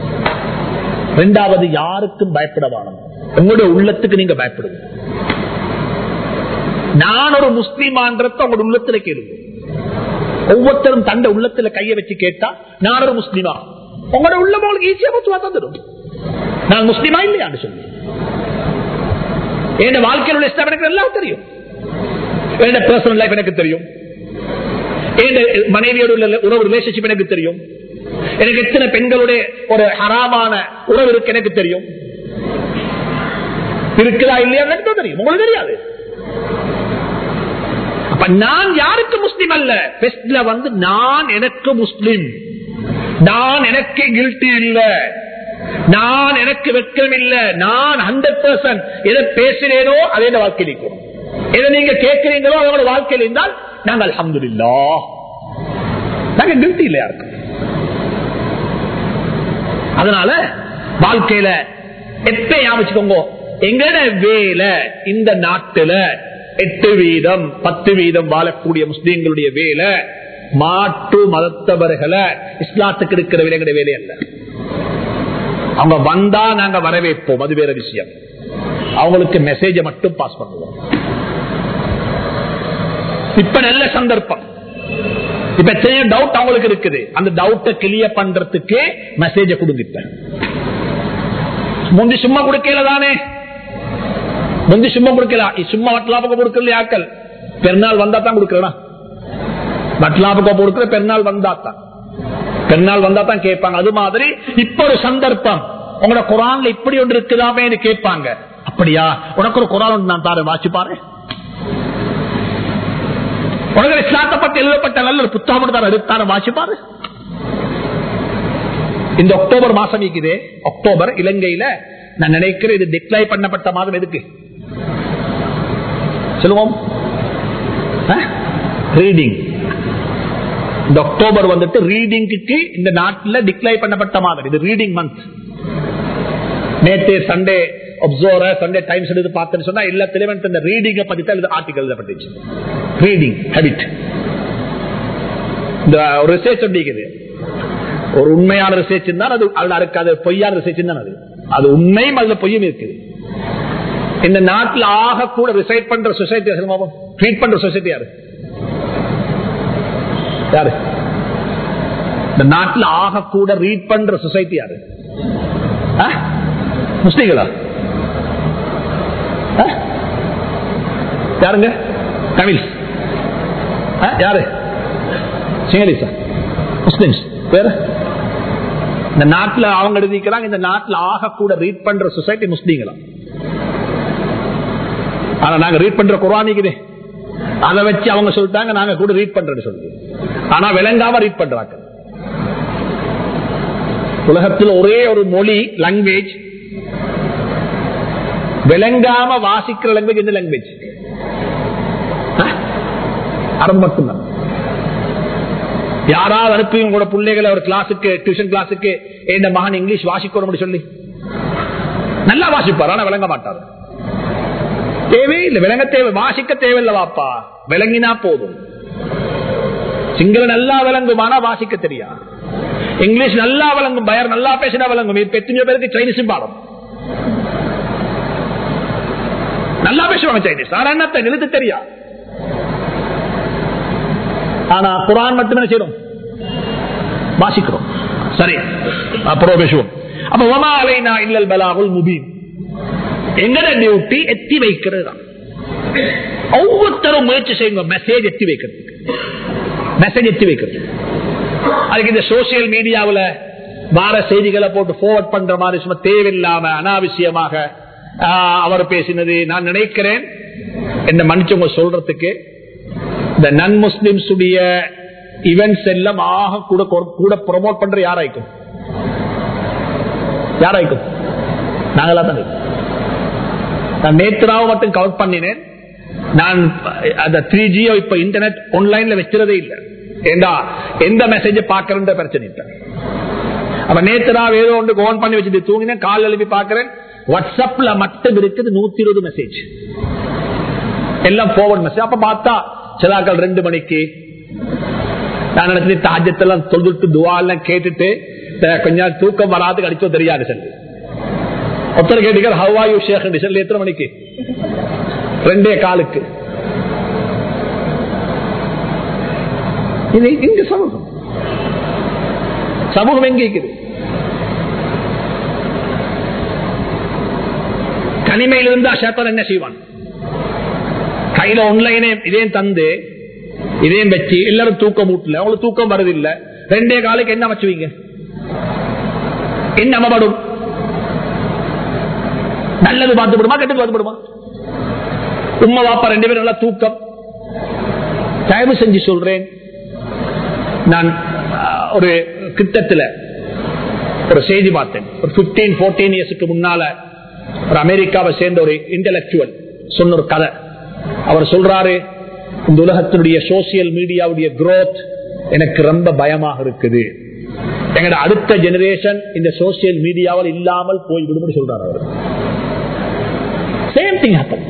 ரெண்டாவது யாருக்கும் பயப்படவான உங்களுடைய உள்ளத்துக்கு நீங்க பயப்படுவீங்க நான் ஒரு முஸ்லீமான்றத உங்களோட உள்ளத்துல கேளுங்க ஒவ்வொருத்தரும் தண்ட உள்ளத்துல கைய வச்சு கேட்டா நான் ஒரு முஸ்லீமா? உங்களோட உள்ள உங்களுக்கு ஈஸியா பத்துவா தந்துடும் நான் முஸ்லீமா இல்லையான்னு சொல்லி. என் வாழ்க்கையில் உள்ள இஷ்டம் எனக்கு எல்லாம் தெரியும். என்னோட பர்சனல் லைஃப் எனக்கு தெரியும். மனைவியோடு உள்ள உறவு ரிலேஷன்ஷிப் எனக்கு தெரியும். எனக்கு எத்தனை பெண்களுடைய ஒரு ஹராமான உறவு இருக்கு எனக்கு தெரியும். இருக்குதா இல்லையா எனக்கு தெரியும். உங்களுக்கு தெரியாது. அப்ப நான் யாருக்கு முஸ்லீம் அல்ல? பெஸ்ட்ல வந்து நான் எனக்கு முஸ்லீம். நான் எனக்கு கில்ட்டி இல்ல. நான் எனக்கு வெட்கம் இல்ல. நான் ஹண்ட்ரட் பர்சன்ட் எதை பேசுறேனோ அதே வாழ்க்கையில் இருக்கும். எதை நீங்க கேட்கிறீங்களோ அதோட வாழ்க்கையில் இருந்தால் நாங்கள் அலமதுல்லா நாங்க கில்ட்டி இல்லையா இருக்கோம் அதனால வாழ்க்கையில எப்ப ஞாபகம் எங்கட வேலை இந்த நாட்டுல எட்டு வீதம் பத்து வீதம் வாழக்கூடிய முஸ்லீம்களுடைய வேலை மாற்று மதத்தவர்களை இஸ்லாத்துக்கு இருக்கிற வேலைங்கிற வேலை அல்ல. அவங்க வந்தா நாங்க வரவேற்போம் அது வேற விஷயம். அவங்களுக்கு மெசேஜ மட்டும் பாஸ் பண்ணுவோம். இப்ப நல்ல சந்தர்ப்பம். இப்ப எத்தனையோ டவுட் அவங்களுக்கு இருக்குது. அந்த டவுட்டை கிளியர் பண்றதுக்கு மெசேஜ கொடுங்க முந்தி சும்மா கொடுக்கல தானே? வந்து சும்மா கொடுக்கல. சும்மா வட்டலாப்புக்கு கொடுக்கல பெருநாள் வந்தா தான் கொடுக்கலாம் வட்டலாப்புக்கு கொடுக்கிற பெருநாள் வந்தா தான். பெருநாள் வந்தா தான் கேட்பாங்க. அது மாதிரி இப்ப ஒரு சந்தர்ப்பம். உங்களோட குரான்ல இப்படி ஒன்று இருக்குதாமே கேட்பாங்க. அப்படியா? உனக்கு ஒரு குரான் ஒன்று நான் தாரு வாசி பாரு. உனக்கு இஸ்லாத்தை எழுதப்பட்ட நல்ல ஒரு புத்தகம் தான் எடுத்தார வாசிப்பாரு இந்த அக்டோபர் மாசம் இருக்குது அக்டோபர் இலங்கையில நான் நினைக்கிறேன் இது டிக்ளை பண்ணப்பட்ட மாதம் எதுக்கு? சொல்லுவோம். ரீடிங் இந்த அக்டோபர் வந்துட்டு ரீடிங்க்கு இந்த நாட்டில் டிக்ளை பண்ணப்பட்ட மாதம் இது ரீடிங் மந்த் நேற்று சண்டே அப்சர்வர் சண்டே டைம்ஸ் எடுத்து பார்த்தேன்னு சொன்னா எல்லாத்திலும் இந்த ரீடிங்கை பத்தி தான் இது ஆர்டிகல் எழுதப்பட்டுச்சு. ரீடிங் ஹேபிட் இந்த ஒரு ரிசர்ச் அப்படிங்குது ஒரு உண்மையான ரிசர்ச் தான் அது அதுல இருக்காது பொய்யான ரிசர்ச் தான் அது. அது உண்மையும் அதுல பொய்யும் இருக்குது. இந்த நாட்டில் ஆக கூட ரிசைட் பண்ற சொசைட்டி ட்ரீட் பண்ற சொசைட்டி யாரு? யாரு? இந்த நாட்டில் ஆக கூட ரீட் பண்ற சொசைட்டி யாரு? முஸ்லீங்களா யாருங்க? தமிழ். யாரு? சிங்களீஸா முஸ்லிம்ஸ். பேரு இந்த நாட்டில் அவங்க எழுதிக்கிறாங்க இந்த நாட்டில் ஆக கூட ரீட் பண்ற சொசைட்டி முஸ்லீங்களா ஆனா நாங்க ரீட் பண்ற குரானிக்குதே அதை வச்சு அவங்க சொல்லிட்டாங்க நாங்க கூட ரீட் பண்றோம் சொல்லி ஆனா விளங்காம ரீட் பண்றாங்க. உலகத்தில் ஒரே ஒரு மொழி லாங்குவேஜ் விளங்காம வாசிக்கிற லாங்குவேஜ் எந்த லாங்குவேஜ் அரபு மட்டும்தான். யாராவது அனுப்பி உங்களோட பிள்ளைகளை ஒரு கிளாஸுக்கு டியூஷன் கிளாஸுக்கு என் மகன் இங்கிலீஷ் வாசிக்கணும் சொல்லி. நல்லா வாசிப்பார் ஆனா விளங்க மாட்டார். தேவையில்லை விளங்க தேவை வாசிக்க தேவையில்லை வாப்பா. விளங்கினா போதும். சிங்கள நல்லா விளங்கும் ஆனா வாசிக்க தெரியா இங்கிலீஷ் நல்லா விளங்கும் பயர் நல்லா பேசினா விளங்கும். இப்ப எத்தனையோ பேருக்கு சைனீஸும் பாடம். நல்லா பேசுவாங்க சைனீஸ். ஆனா என்னத்தை எழுத்து தெரியா ஆனா குரான் மட்டுமே செய்யணும் வாசிக்கிறோம். சரி. அப்புறம் பேசுவோம். அப்ப ஒமா அலைனா இல்லல் பலாகுல் முபீன். எங்கட டியூட்டி எத்தி வைக்கிறது தான் ஒவ்வொருத்தரும் முயற்சி செய்யுங்க மெசேஜ் எத்தி வைக்கிறது மெசேஜ் எத்தி வைக்கிறது அதுக்கு இந்த சோசியல் மீடியாவில் வார செய்திகளை போட்டு போர்வர்ட் பண்ற மாதிரி சும்மா தேவையில்லாம அனாவசியமாக ஆஹ், அவர் பேசினது நான் நினைக்கிறேன். என்ன மன்னிச்சவங்க சொல்றதுக்கு இந்த நன் முஸ்லிம்ஸ் உடைய இவெண்ட்ஸ் எல்லாம் ஆக கூட கூட ப்ரொமோட் பண்ற யாராய்க்கும் யாராய்க்கும் நாங்களா தான் நான் நேற்றாவை மட்டும் கவர் பண்ணினேன். நான் அந்த த்ரீ ஜியோ இப்ப இன்டர்நெட் ஆன்லைன்ல வச்சிருந்தே இல்லை. ஏண்டா எந்த மெசேஜ் பாக்குறன்ற பிரச்சனை இல்லை. அப்ப நேற்றாவ ஏதோ ஒன்று கோன் பண்ணி வச்சுட்டு தூங்கினேன் கால் எழுப்பி பாக்குறேன் வாட்ஸ்அப்ல மட்டும் இருக்குது நூத்தி இருபது மெசேஜ் எல்லாம் போவன் மெசேஜ் அப்ப பார்த்தா சிலாக்கள் ரெண்டு மணிக்கு நான் நினைச்சு தாஜத்தெல்லாம் தொழுதுட்டு துவா எல்லாம் கேட்டுட்டு கொஞ்ச நாள் தூக்கம் வராது கடிச்சோ தெரியாது சொல்லி ஒருத்தர் கேட்டுக்கார் ஹவாயு ஷேக் எத்தனை மணிக்கு? ரெண்டே காலுக்கு. இது இங்க சமூகம். சமூகம் எங்க இருக்குது? கனிமையில் இருந்தா சேத்தன் என்ன செய்வான்? கையில ஒன்லைனே இதையும் தந்து இதையும் வச்சு எல்லாரும் தூக்கம் ஊட்டல. அவங்களுக்கு தூக்கம் வருதில்லை ரெண்டே காலுக்கு என்ன வச்சுவீங்க என்ன அமபடும்? நல்லது பார்த்துப்படுமா கெட்டது பார்த்துப்படுமா? உம்மா வாப்பா ரெண்டு பேரும் நல்லா தூக்கம். தயவு செஞ்சு சொல்றேன். நான் ஒரு கிட்டத்துல ஒரு செய்தி பார்த்தேன். ஒரு 15 14 இயர்ஸுக்கு முன்னால ஒரு அமெரிக்காவை சேர்ந்த ஒரு இன்டலெக்சுவல் சொன்ன ஒரு கதை. அவர் சொல்றாரு இந்த உலகத்தினுடைய சோசியல் மீடியாவுடைய குரோத் எனக்கு ரொம்ப பயமாக இருக்குது. எங்களோட அடுத்த ஜெனரேஷன் இந்த சோசியல் மீடியாவில் இல்லாமல் போய்விடும் சொல்றாரு அவர். சேம் திங் ஹேப்பன்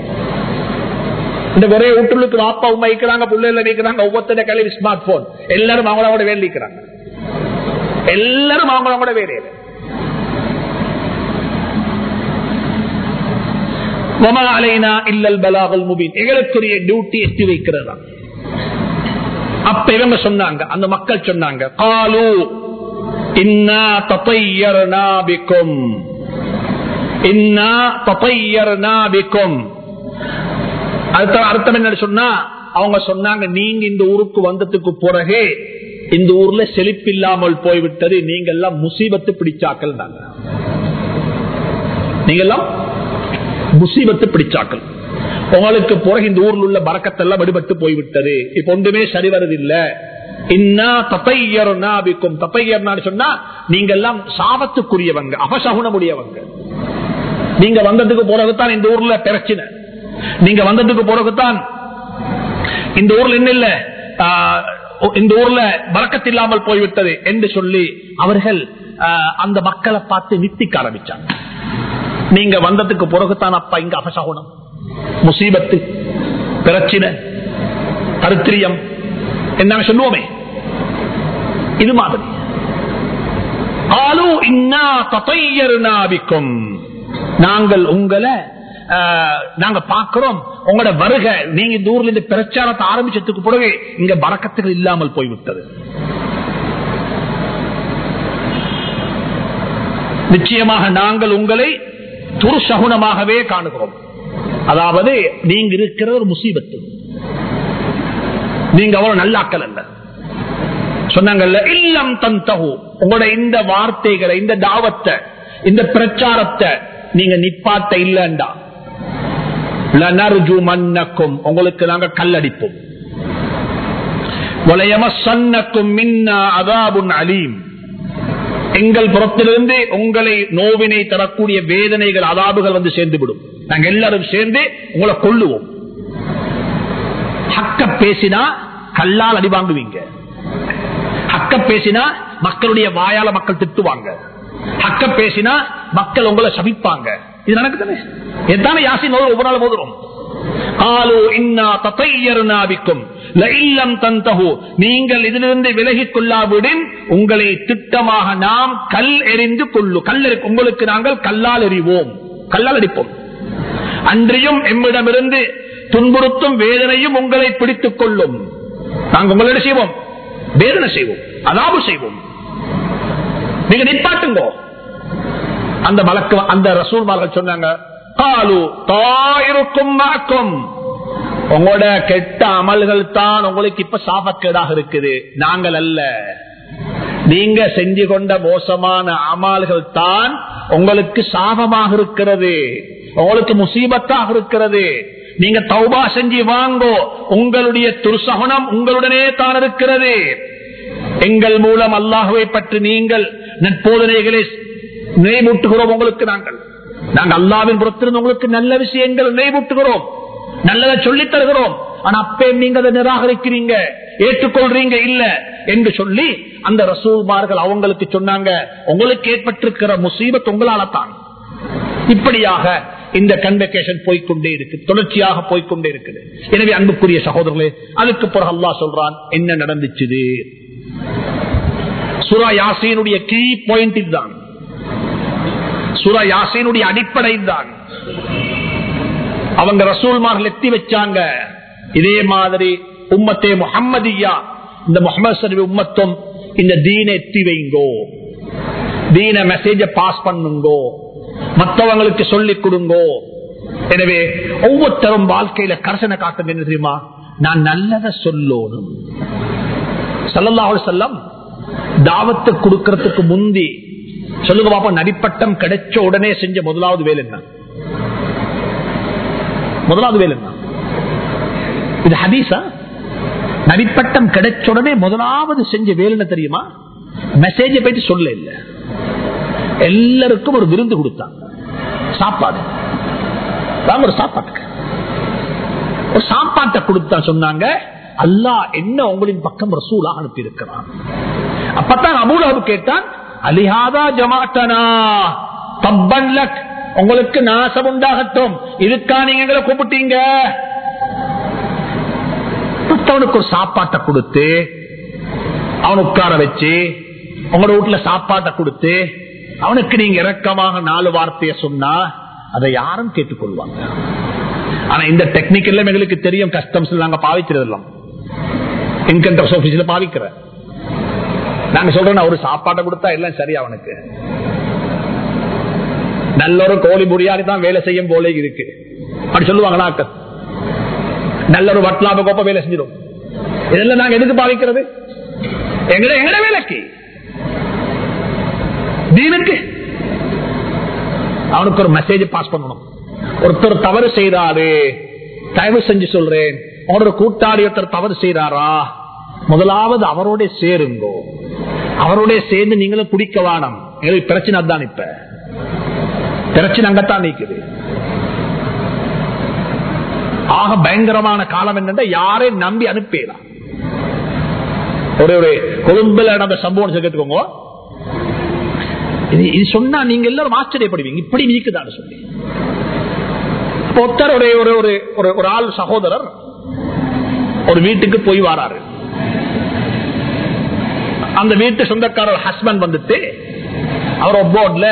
இந்த ஒரே வீட்டுக்கு வாப்பா உமா இருக்கிறாங்க பிள்ளைல நிற்கிறாங்க ஒவ்வொருத்தர கையில ஸ்மார்ட் போன் எல்லாரும் அவங்களோட வேலை நிற்கிறாங்க எல்லாரும் அவங்களோட வேலையில வமா அலைனா இல்லல் பலாகல் முபீன். எங்களுக்குரிய டியூட்டி எட்டி வைக்கிறதா? அப்ப இவங்க சொன்னாங்க அந்த மக்கள் சொன்னாங்க காலு இன்னா தத்தையர்னா பிக்கும். இன்னா தத்தையர்னா அர்த்தம் என்ன சொன்னா அவங்க சொன்னாங்க நீங்க இந்த ஊருக்கு வந்ததுக்கு பிறகு இந்த ஊர்ல செழிப்பில்லாமல் போய்விட்டது. நீங்க எல்லாம் முசீபத்து பிடிச்சாக்கள் நீங்க. எல்லாம் முசீபத்து பிடிச்சாக்கள். உங்களுக்கு பிறகு இந்த ஊர்ல உள்ள பறக்கத்தெல்லாம் விடுபட்டு போய்விட்டது. இப்ப ஒன்றுமே சரி வருதில்லை. சொன்னா நீங்க எல்லாம் சாபத்துக்குரியவங்க அபசகுணமுடையவங்க. நீங்க வந்ததுக்கு பிறகுதான் இந்த ஊர்ல பிரச்சனை. நீங்க வந்ததுக்கு பிறகுதான் இந்த ஊர்ல என்ன இல்ல? ஆஹ், இந்த ஊர்ல வழக்கத்தில்லாமல் போய்விட்டது என்று சொல்லி அவர்கள் ஆஹ், அந்த மக்களை பார்த்து நித்திக்க ஆரம்பிச்சாங்க. நீங்க வந்ததுக்கு பிறகுதான் அப்பா இங்க அபசகுணம். முசீபத்து பிரச்சனை கருத்திரியம் என்ன சொல்லுவோமே. இது மாதிரி. ஆளு இன்னா தத்தையர்னா நாபிக்கும் நாங்கள் உங்களை ஆஹ், நாங்க பாக்குறோம் உங்களோட வருகை நீங்க இந்த ஊர்ல இந்த பிரச்சாரத்தை ஆரம்பிச்சதுக்கு பிறகு இங்க பறக்கத்துகள் இல்லாமல் போய்விட்டது. நிச்சயமாக நாங்கள் உங்களை துர்சகுணமாகவே காணுகிறோம். அதாவது நீங்க இருக்கிற ஒரு முசீபத்து. நீங்க அவ்வளவு நல்லாக்கல் அல்ல. சொன்னாங்கல்ல இல்லம் தந்தகு உங்களோட இந்த வார்த்தைகளை இந்த தாவத்தை இந்த பிரச்சாரத்தை நீங்க நிப்பாட்ட இல்லண்டா. மன்னக்கும் உங்களுக்கு நாங்க கல்லடிப்போம். எங்கள் புறத்திலிருந்து உங்களை நோவினை தரக்கூடிய வேதனைகள் அதாபுகள் வந்து சேர்ந்து விடும் நாங்க எல்லாரும் சேர்ந்து உங்களை கொள்ளுவோம் ஹக்க பேசினா கல்லால் அடி வாங்குவீங்க பேசினா மக்களுடைய வாயால மக்கள் திட்டுவாங்க. ஹக்க பேசினா மக்கள் உங்களை சபிப்பாங்க. இது நடக்குதுன்னு. எத்தான யாசின் ஒவ்வொரு நாள் போதுறோம் நீங்கள் இதிலிருந்து விலகிக் கொள்ளாவிடின் உங்களை திட்டமாக நாம் கல் எறிந்து கொள்ளு. கல் உங்களுக்கு நாங்கள் கல்லால் எறிவோம். கல்லால் அடிப்போம். அன்றியும் எம்மிடமிருந்து துன்புறுத்தும் வேதனையும் உங்களை பிடித்துக் கொள்ளும். நாங்கள் உங்களிடம் செய்வோம்? வேதனை செய்வோம். அதாவது செய்வோம். நீங்க நிப்பாட்டுங்க. அந்த வழக்கு அந்த ரசூல்மார்கள் சொன்னாங்க தாயிருக்கும் உங்களோட கெட்ட அமல்கள் தான் உங்களுக்கு இப்ப சாபக்கேடாக இருக்குது. நாங்கள் அல்ல. நீங்க செஞ்சு கொண்ட மோசமான அமால்கள் தான் உங்களுக்கு சாபமாக இருக்கிறது. உங்களுக்கு முசீபத்தாக இருக்கிறது. நீங்க தௌபா செஞ்சு வாங்கோ. உங்களுடைய துர்சகனம் உங்களுடனே தான் இருக்கிறது. எங்கள் மூலம் அல்லாஹுவை பற்றி நீங்கள் நட்போதனைகளை நினைவூட்டுகிறோம் உங்களுக்கு நாங்கள். நாங்கள் அல்லாவின் புறத்திலிருந்து உங்களுக்கு நல்ல விஷயங்கள் நினைவூட்டுகிறோம். நல்லதை சொல்லித் தருகிறோம். ஆனா அப்பே நீங்க அதை நிராகரிக்கிறீங்க ஏற்றுக்கொள்றீங்க இல்ல என்று சொல்லி அந்த ரசூல்மார்கள் அவங்களுக்கு சொன்னாங்க உங்களுக்கு ஏற்பட்டிருக்கிற முசீபத் உங்களால தான் இப்படியாக இந்த கன்வெகேஷன் போய்க்கொண்டே இருக்கு தொடர்ச்சியாக போய்கொண்டே இருக்குது. எனவே அன்புக்குரிய சகோதரர்களே அதுக்கு பிறகு அல்லாஹ் சொல்றான் என்ன நடந்துச்சு சுரா யாசினுடைய கீ பாயிண்ட் இதுதான். சுரா யாசினுடைய அடிப்படை தான் அவங்க ரசூல்மார்கள் எத்தி வச்சாங்க. இதே மாதிரி உம்மத்தே முஹம்மதியா இந்த முகமது சரி உம்மத்தும் இந்த தீனை எத்தி வைங்கோ. தீன மெசேஜ பாஸ் பண்ணுங்கோ. மற்றவங்களுக்கு சொல்லிக் கொடுங்கோ. எனவே ஒவ்வொருத்தரும் வாழ்க்கையில கரசனை காட்டுங்க தெரியுமா? நான் நல்லதை சொல்லணும். சல்லல்லாஹு செல்லம் தாவத்தை கொடுக்கறதுக்கு முந்தி சொல்லுங்க பாப்பா நடிப்பட்டம் கிடைச்ச உடனே செஞ்ச முதலாவது வேலை என்ன? முதலாவது வேலை என்ன? இது ஹதீஸா? நடிப்பட்டம் கிடைச்ச உடனே முதலாவது செஞ்ச வேலை தெரியுமா? மெசேஜ போயிட்டு சொல்ல இல்ல. எல்லாருக்கும் ஒரு விருந்து கொடுத்தாங்க சாப்பாடு. ஒரு சாப்பாட்டுக்கு. ஒரு சாப்பாட்டை கொடுத்தா சொன்னாங்க அல்லா என்ன உங்களின் பக்கம் ரசூலாக அனுப்பி இருக்கிறான் அப்பத்தான் அபூலஹப் கேட்டான் அலிஹாதா ஜமாட்டனா தப்பன் லக். உங்களுக்கு நாசம் உண்டாகட்டும். இதுக்கா நீங்க எங்களை கூப்பிட்டீங்க? மத்தவனுக்கு ஒரு சாப்பாட்டை கொடுத்து அவன் உட்கார வச்சு உங்களோட வீட்டுல சாப்பாட்டை கொடுத்து அவனுக்கு நீங்க இறக்கமாக நாலு வார்த்தைய சொன்னா அதை யாரும் கேட்டுக்கொள்வாங்க. ஆனா இந்த டெக்னிக் எல்லாம் எங்களுக்கு தெரியும். கஸ்டம்ஸ் நாங்க பாவிக்கிறதெல்லாம். இன்கம் டேக்ஸ் ஆபீஸ்ல பாவிக்கிறேன். நாங்க சொல்றோம் ஒரு சாப்பாட்டை கொடுத்தா எல்லாம் சரி அவனுக்கு? நல்ல ஒரு கோழி புரியாடி தான் வேலை செய்யும் போல இருக்கு. அப்படி சொல்லுவாங்களா அக்கா? நல்ல ஒரு வட்லாப கோப்ப வேலை செஞ்சிடும். இதெல்லாம் நாங்க எதுக்கு பாதிக்கிறது எங்கட எங்கட வேலைக்கு? தீனுக்கு? அவனுக்கு ஒரு மெசேஜ் பாஸ் பண்ணணும். ஒருத்தர் தவறு செய்தாரு தயவு செஞ்சு சொல்றேன். அவனோட கூட்டாளி ஒருத்தர் தவறு செய்தாரா? முதலாவது அவரோட சேருங்கோ. அவரோட சேர்ந்து நீங்களும் குடிக்க வானம். எங்களுக்கு பிரச்சனை தான் இப்ப. பிரச்சனை அங்கத்தான் நீக்குது. ஆக பயங்கரமான காலம் என்னென்ன? யாரையும் நம்பி அனுப்பலாம் ஒரு ஒரு கொழும்புல நடந்த சம்பவம் கேட்டுக்கோங்க. இது சொன்னா நீங்க எல்லாரும் ஆச்சரியப்படுவீங்க. இப்படி நீக்குதான்னு சொல்லி. ஒருத்தர் ஒரு ஒரு ஒரு ஒரு ஒரு ஆள் சகோதரர் ஒரு வீட்டுக்கு போய் வராரு. அந்த வீட்டு சொந்தக்காரர் ஹஸ்பண்ட் வந்துட்டு அவர் போர்ட்ல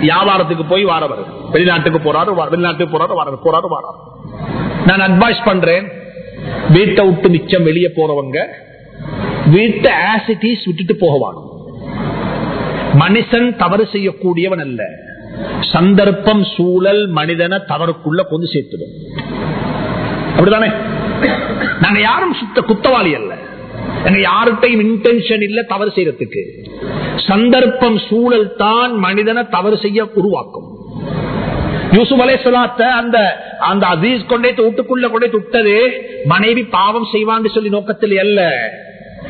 வியாபாரத்துக்கு போய் வாரவர். வெளிநாட்டுக்கு போறாரு வெளிநாட்டுக்கு போறாரு வராரு போறாரு வராரு. நான் அட்வைஸ் பண்றேன். வீட்டை விட்டு மிச்சம் வெளியே போறவங்க வீட்டை ஆசிட்டிஸ் விட்டுட்டு போகவாங்க. மனுஷன் தவறு செய்யக்கூடியவன் அல்ல. சந்தர்ப்பம் சூழல் மனிதனை தவறுக்குள்ள கொண்டு சேர்த்துடும். அப்படிதானே நாங்க யாரும் சுத்த குத்தவாளி அல்ல. எங்க யார்கிட்டையும் இன்டென்ஷன் இல்ல தவறு செய்யறதுக்கு. சந்தர்ப்பம் சூழல் தான் மனிதனை தவறு செய்ய உருவாக்கும். யூசுப் சொல்லாத்த அந்த அந்த அசீஸ் கொண்டே வீட்டுக்குள்ள கொண்டே துட்டது மனைவி பாவம் செய்வான்னு சொல்லி நோக்கத்தில் அல்ல.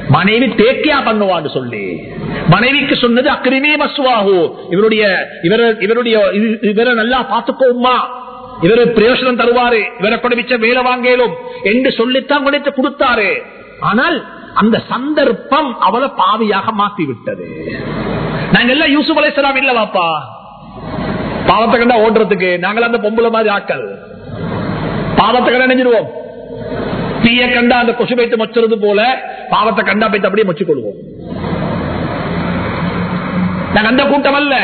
மனைவி தேக்கியா பண்ணுவான்னு சொல்லி. மனைவிக்கு சொன்னது அக்கிரிமே மசுவாகு இவருடைய இவர இவருடைய இது- இவரை நல்லா பார்த்துக்கோமா இவரு பிரயோசனம் தருவாரு. இவரை கொண்டு மிச்ச வேலை வாங்கலும். என்று சொல்லித்தான் கொண்டு கொடுத்தாரு. ஆனால் அந்த சந்தர்ப்பம் அவளை பாவியாக மாத்தி விட்டது நாங்க எல்லாம் யூசுப் அலைசலாம் இல்ல வாப்பா. பாவத்தை கண்டா ஓடுறதுக்கு நாங்கள் அந்த பொம்பளை மாதிரி ஆக்கள் பாவத்தை கண்டா நெஞ்சிருவோம் தீய கண்டா அந்த கொசு பைத்து மச்சுறது போல பாவத்தை கண்டா பைத்து அப்படியே மச்சு கொள்வோம் நாங்க அந்த கூட்டம் அல்ல.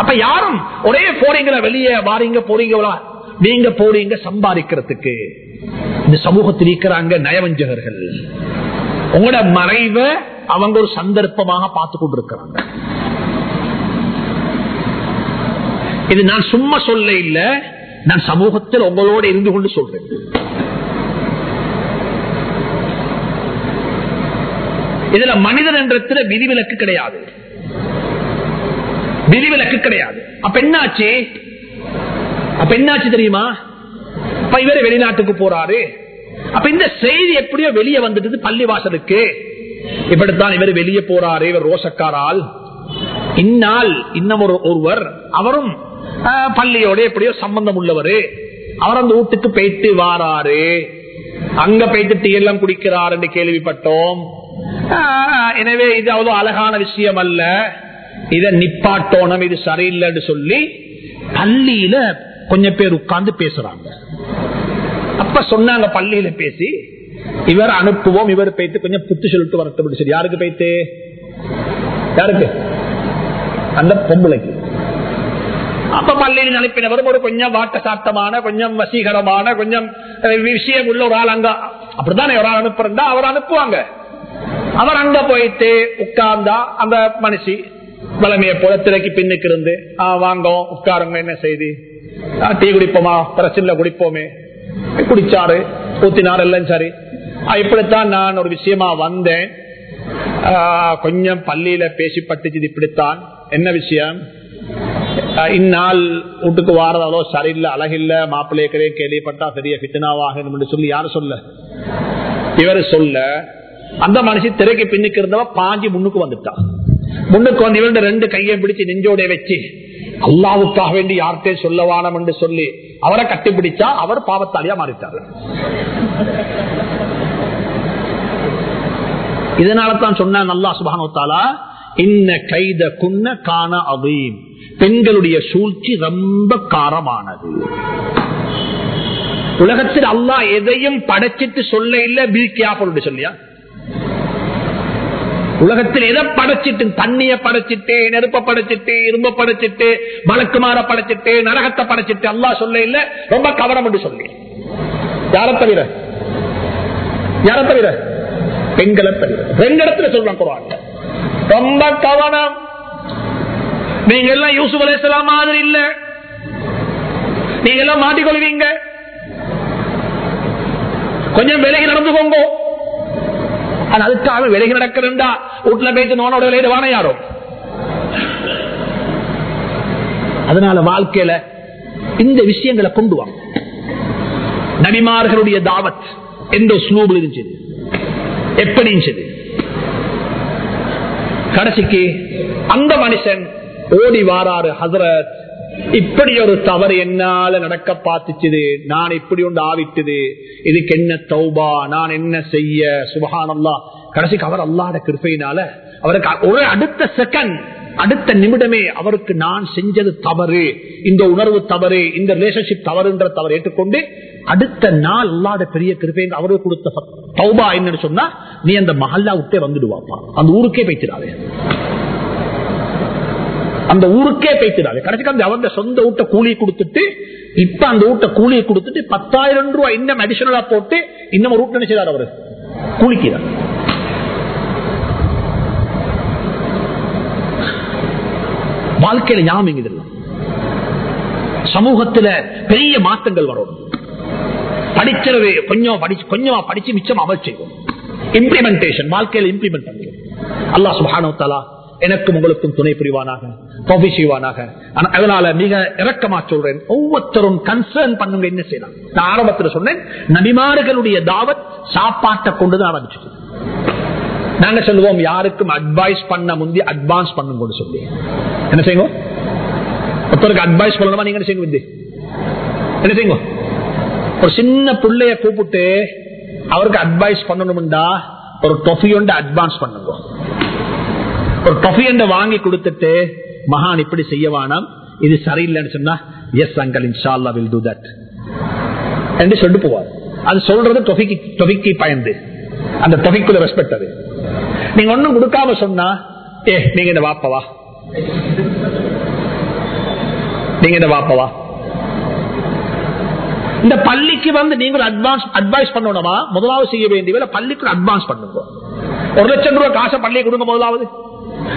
அப்ப யாரும் ஒரே போறீங்களா வெளியே வாரீங்க போறீங்களா நீங்க போறீங்க சம்பாதிக்கிறதுக்கு. இந்த சமூகத்தில் இருக்கிறாங்க நயவஞ்சகர்கள். உங்களோட மறைவை அவங்க ஒரு சந்தர்ப்பமாக பார்த்து கொண்டிருக்கிறாங்க. இது நான் சும்மா சொல்ல இல்ல நான் சமூகத்தில் உங்களோட இருந்து கொண்டு சொல்றேன். இதுல மனிதன் என்றத்துல விதிவிலக்கு கிடையாது. விதிவிலக்கு கிடையாது. அப்ப என்னாச்சு? அப்ப என்னாச்சு தெரியுமா? அப்ப இவரு வெளிநாட்டுக்கு போறாரு. அப்ப இந்த செய்தி எப்படியோ வெளியே வந்துட்டு பள்ளிவாசலுக்கு. இப்படித்தான் இவர் வெளியே போறாரு இவர் ரோசக்காரால் இந்நாள் இன்னும் ஒரு ஒருவர் அவரும் பள்ளியோட எப்படியோ சம்பந்தம் உள்ளவரு. அவர் அந்த வீட்டுக்கு போயிட்டு வாராரு. அங்க போயிட்டு டீ எல்லாம் குடிக்கிறார் என்று கேள்விப்பட்டோம். எனவே இது அவ்வளவு அழகான விஷயம் அல்ல. இத நிப்பாட்டோனம் இது சரியில்லைன்னு சொல்லி பள்ளியில கொஞ்சம் பேர் உட்கார்ந்து பேசுறாங்க. அப்ப சொன்னாங்க பள்ளியில பேசி இவர் அனுப்புவோம் இவர் பேத்து கொஞ்சம் புத்து சொல்லிட்டு வரட்டும் சரி யாருக்கு பேத்து யாருக்கு? அந்த பொம்பளைக்கு. அப்ப பள்ளியில் அனுப்பினவரும் ஒரு கொஞ்சம் வாட்ட சாட்டமான கொஞ்சம் வசீகரமான கொஞ்சம் விஷயம் உள்ள ஒரு ஆள் அங்க. அப்படித்தான்? ஒரு ஆள் அனுப்புறா அவர் அனுப்புவாங்க. அவர் அங்க போயிட்டு உட்கார்ந்தா அந்த மனுஷி வளமைய போல திரைக்கு பின்னுக்கு இருந்து "ஆ, வாங்க உட்காருங்க என்ன செய்தி? டீ குடிப்போமா? பிரச்சனை குடிப்போமே. குடிச்சாரு ஊத்தினார் எல்லாம் சரி இப்படித்தான் நான் ஒரு விஷயமா வந்தேன். கொஞ்சம் பள்ளியில பேசி பட்டுச்சு இப்படித்தான். என்ன விஷயம்? இந்நாள் வீட்டுக்கு வாரதாலோ சரியில்லை அழகில்ல மாப்பிள்ளையக்கரே கேள்விப்பட்டா பெரிய பித்தனாவாக சொல்லி யாரு சொல்ல? இவர் சொல்ல அந்த மனுஷன் திரைக்கு பின்னுக்கு இருந்தவ பாஞ்சி முன்னுக்கு வந்துட்டான் முன்னுக்கு வந்து இவருடைய ரெண்டு கையை பிடிச்சு நெஞ்சோட வச்சு அல்லாவுக்காக வேண்டி யார்கிட்டே சொல்லவானம் என்று சொல்லி அவரை கட்டிப்பிடிச்சா அவர் பாவத்தாலியா மாறிட்டார். இதனால தான் சொன்ன நல்லா சுபானோத்தாலா இன்ன கைத குன்ன காண அவீம் பெண்களுடைய சூழ்ச்சி ரொம்ப காரமானது. உலகத்தில் அல்லாஹ் எதையும் படைச்சிட்டு சொல்ல இல்ல பீக்கியா சொல்லியா? உலகத்தில் எதை படைச்சிட்டு தண்ணிய படைச்சிட்டு நெருப்ப படைச்சிட்டு இரும்ப படைச்சிட்டு மலக்குமார படைச்சிட்டு நரகத்தை படைச்சிட்டு அல்லாஹ் சொல்ல இல்ல ரொம்ப கவனம் என்று சொல்லி. யார தவிர? யார தவிர? பெண்களை தவிர. ரெண்டு இடத்துல சொல்றான் குரான் ரொம்ப கவனம். நீங்க எல்லாம் யூசுப் அலிஸ்லாம் மாதிரி இல்ல. நீங்க எல்லாம் மாட்டிக்கொள்வீங்க. கொஞ்சம் விலகி நடந்துக்கோங்க ஆனா அதுக்காக விலகி நடக்கிறா வீட்டுல போயிட்டு நோனோட விளையாடுவான யாரோ? அதனால வாழ்க்கையில இந்த விஷயங்களை கொண்டு வாங்க நபிமார்களுடைய தாவத் எந்த ஸ்லூபில் இருந்துச்சு? எப்படி இருந்துச்சு கடைசிக்கு அந்த மனுஷன் ஓடி வாராரு ஹசரத் இப்படி ஒரு தவறு என்னால நடக்க பார்த்துச்சுது. நான் இப்படி ஒன்று ஆவிட்டுது. இதுக்கு என்ன தௌபா? நான் என்ன செய்ய? சுபகானல்லா கடைசிக்கு அவர் அல்லாத கிருப்பையினால அவருக்கு ஒரு அடுத்த செகண்ட் அடுத்த நிமிடமே அவருக்கு நான் செஞ்சது தவறு. இந்த உணர்வு தவறு இந்த ரிலேஷன்ஷிப் தவறுன்ற தவறு ஏற்றுக்கொண்டு அடுத்த நாள் அல்லாத பெரிய கிருப்பை அவருக்கு கொடுத்த தௌபா என்னன்னு சொன்னா நீ அந்த மஹல்லா விட்டே வந்துடுவாப்பா. அந்த ஊருக்கே போய்த்திடாதே அந்த ஊருக்கே பேசிடாது. கடைசிக்கு அந்த அவங்க சொந்த வீட்டை கூலி கொடுத்துட்டு இப்ப அந்த வீட்டை கூலியை கொடுத்துட்டு பத்தாயிரம் ரூபாய் இன்னும் அடிஷனலா போட்டு இன்னும் ஒரு வீட்டு நினைச்சார் அவரு? கூலிக்கிறார். வாழ்க்கையில ஞாபகம் இதெல்லாம்? சமூகத்துல பெரிய மாற்றங்கள் வரும் படிக்கிறது கொஞ்சம் படிச்சு கொஞ்சமா படிச்சு மிச்சம் அமல் செய்வோம். இம்ப்ளிமெண்டேஷன் வாழ்க்கையில இம்ப்ளிமெண்ட் பண்ணுவோம் அல்லா சுபானோ தலா எனக்கும் உங்களுக்கும் துணை புரிவானாக தொகை செய்வானாக. ஆனா- அதனால மிக இறக்கமா சொல்றேன் ஒவ்வொருத்தரும் கன்சர்ன் பண்ணுங்க என்ன செய்யலாம். நான் ஆரம்பத்தில் சொன்னேன் நபிமார்களுடைய தாவத் சாப்பாட்டை கொண்டுதான் ஆரம்பிச்சது நாங்க சொல்லுவோம் யாருக்கும் அட்வைஸ் பண்ண முந்தி அட்வான்ஸ் பண்ணுங்க சொல்லி. என்ன செய்யுங்க? ஒருத்தருக்கு அட்வைஸ் பண்ணணுமா நீங்க என்ன செய்யுங்க என்ன செய்யுங்க? ஒரு சின்ன பிள்ளைய கூப்பிட்டு அவருக்கு அட்வைஸ் பண்ணணும்டா ஒரு டொஃபி அட்வான்ஸ் பண்ணுங்க. ஒரு டொஃபி என்ற வாங்கி கொடுத்துட்டு மகான் இப்படி செய்யவானாம். இது சரியில்லைன்னு சொன்னா எஸ் அங்கல் இன்ஷால்லா வில் டூ தட் என்று சொல்லிட்டு போவார். அது சொல்றது தொகைக்கு தொகைக்கு பயந்து. அந்த தொகைக்குள்ள ரெஸ்பெக்ட் அது. நீங்க ஒண்ணும் கொடுக்காம சொன்னா ஏ நீங்க இந்த வாப்பவா? நீங்க இந்த வாப்பவா? இந்த பள்ளிக்கு வந்து நீங்கள் அட்வான்ஸ் அட்வைஸ் பண்ணணுமா? முதலாவது செய்ய வேண்டிய வேலை பள்ளிக்கு அட்வான்ஸ் பண்ணுங்க. ஒரு லட்சம் ரூபாய் காசை பள்ளியை கொடுங்க முதலாவது.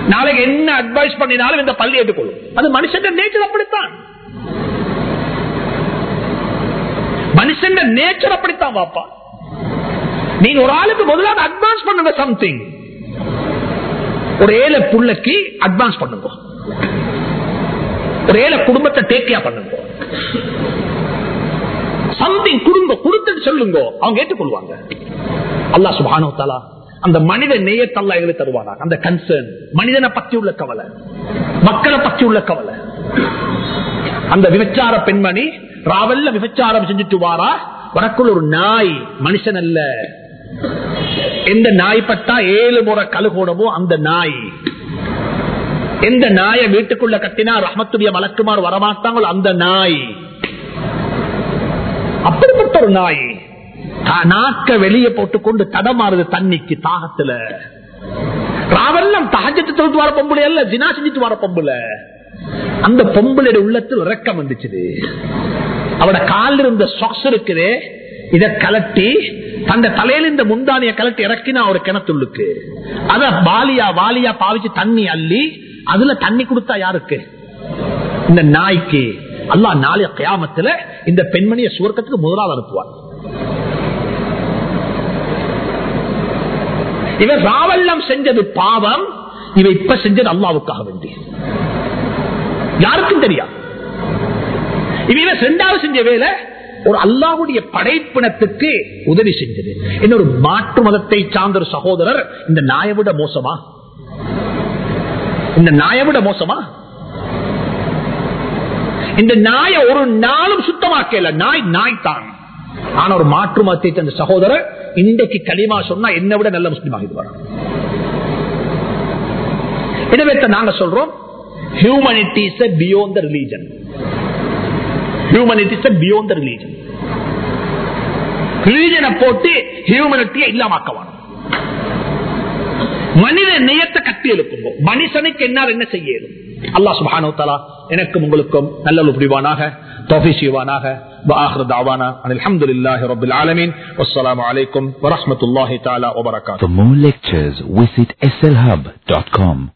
நாளைக்கு என்ன அட்வைஸ் பண்ணினாலும் இந்த பள்ளி ஏற்றுக்கொள்ளும். அது மனுஷன் நேச்சர் அப்படித்தான். மனுஷன் நேச்சர் அப்படித்தான் வாப்பா. நீங்க ஒரு ஆளுக்கு முதலாவது அட்வான்ஸ் பண்ணுங்க சம்திங் ஒரு ஏழை புள்ளைக்கு அட்வான்ஸ் பண்ணுங்க. ஒரு ஏழை குடும்பத்தை டேக்கியா பண்ணுங்க. சம்திங் குடும்ப கொடுத்துட்டு சொல்லுங்க. அவங்க ஏற்றுக்கொள்வாங்க. அல்லா சுபானோ தலா அந்த மனித நேயத்தல்லா எங்களுக்கு தருவானா அந்த கன்சர்ன் மனிதனை பற்றி உள்ள கவலை. மக்களை பற்றி உள்ள கவலை. அந்த விபச்சார பெண்மணி ராவல்ல விபச்சாரம் செஞ்சுட்டு வாரா வரக்குள்ள ஒரு நாய் மனுஷன் அல்ல. எந்த நாய் பட்டா ஏழு முறை கழுகோணமோ அந்த நாய். எந்த நாயை வீட்டுக்குள்ள கட்டினா ரஹமத்துடைய மலக்குமார் வரமாட்டாங்களோ அந்த நாய். அப்படிப்பட்ட ஒரு நாய். நாக்க வெளியே போட்டுக்கொண்டு தடமாறுது தண்ணிக்கு தாகத்துல. ராவெல்லாம் தாஜத்து தொழுத்து வர பொம்புல அல்ல தினா செஞ்சுட்டு வர பொம்புல அந்த பொம்புடைய உள்ளத்தில் இறக்கம் வந்துச்சு அவட காலில் இருந்த சொக்ஸ் இருக்குது இத கலட்டி தந்த தலையில இந்த முந்தானிய கலட்டி இறக்கினா ஒரு கிணத்துள்ளுக்கு. அத வாலியா வாலியா பாவிச்சு தண்ணி அள்ளி அதுல தண்ணி கொடுத்தா யாருக்கு? இந்த நாய்க்கு. அல்லா நாளைய கயாமத்துல இந்த பெண்மணிய சுவர்க்கத்துக்கு முதலாவது அனுப்புவார். இவன் ராவல்லம் செஞ்சது பாவம் இவ இப்ப செஞ்சது அல்லாவுக்காக வேண்டி. யாருக்கும் தெரியா? இவ ரெண்டாவது செஞ்ச வேலை ஒரு அல்லாவுடைய படைப்பினத்துக்கு உதவி செஞ்சது. இன்னொரு மாற்று மதத்தை சார்ந்த ஒரு சகோதரர் இந்த நாயை விட மோசமா? இந்த நாயை விட மோசமா? இந்த நாயை ஒரு நாளும் சுத்தமாக்கல. நாய் நாய் தான் ஆனா ஒரு மாற்று மதத்தை சேர்ந்த சகோதரர் இன்றைக்கு களிமா சொன்னா என்னை விட நல்ல முஸ்லீம் ஆகிடுவார் எனவே நாங்க சொல்றோம் humanity is beyond the religion humanity is beyond the religion ரிலீஜனை போட்டு ஹியூமனிட்டியை இல்லாமக்கவான் மனித நேயத்தை கட்டி எழுப்புங்க. மனுஷனுக்கு என்ன என்ன செய்யணும்? அல்லாஹ் சுபானோ தலா எனக்கும் உங்களுக்கும் நல்ல புரிவானாக. توفيق شيواناها وآخر دعوانا أن الحمد لله رب العالمين. والسلام عليكم ورحمة الله تعالى وبركاته. For more lectures, visit slhub.com.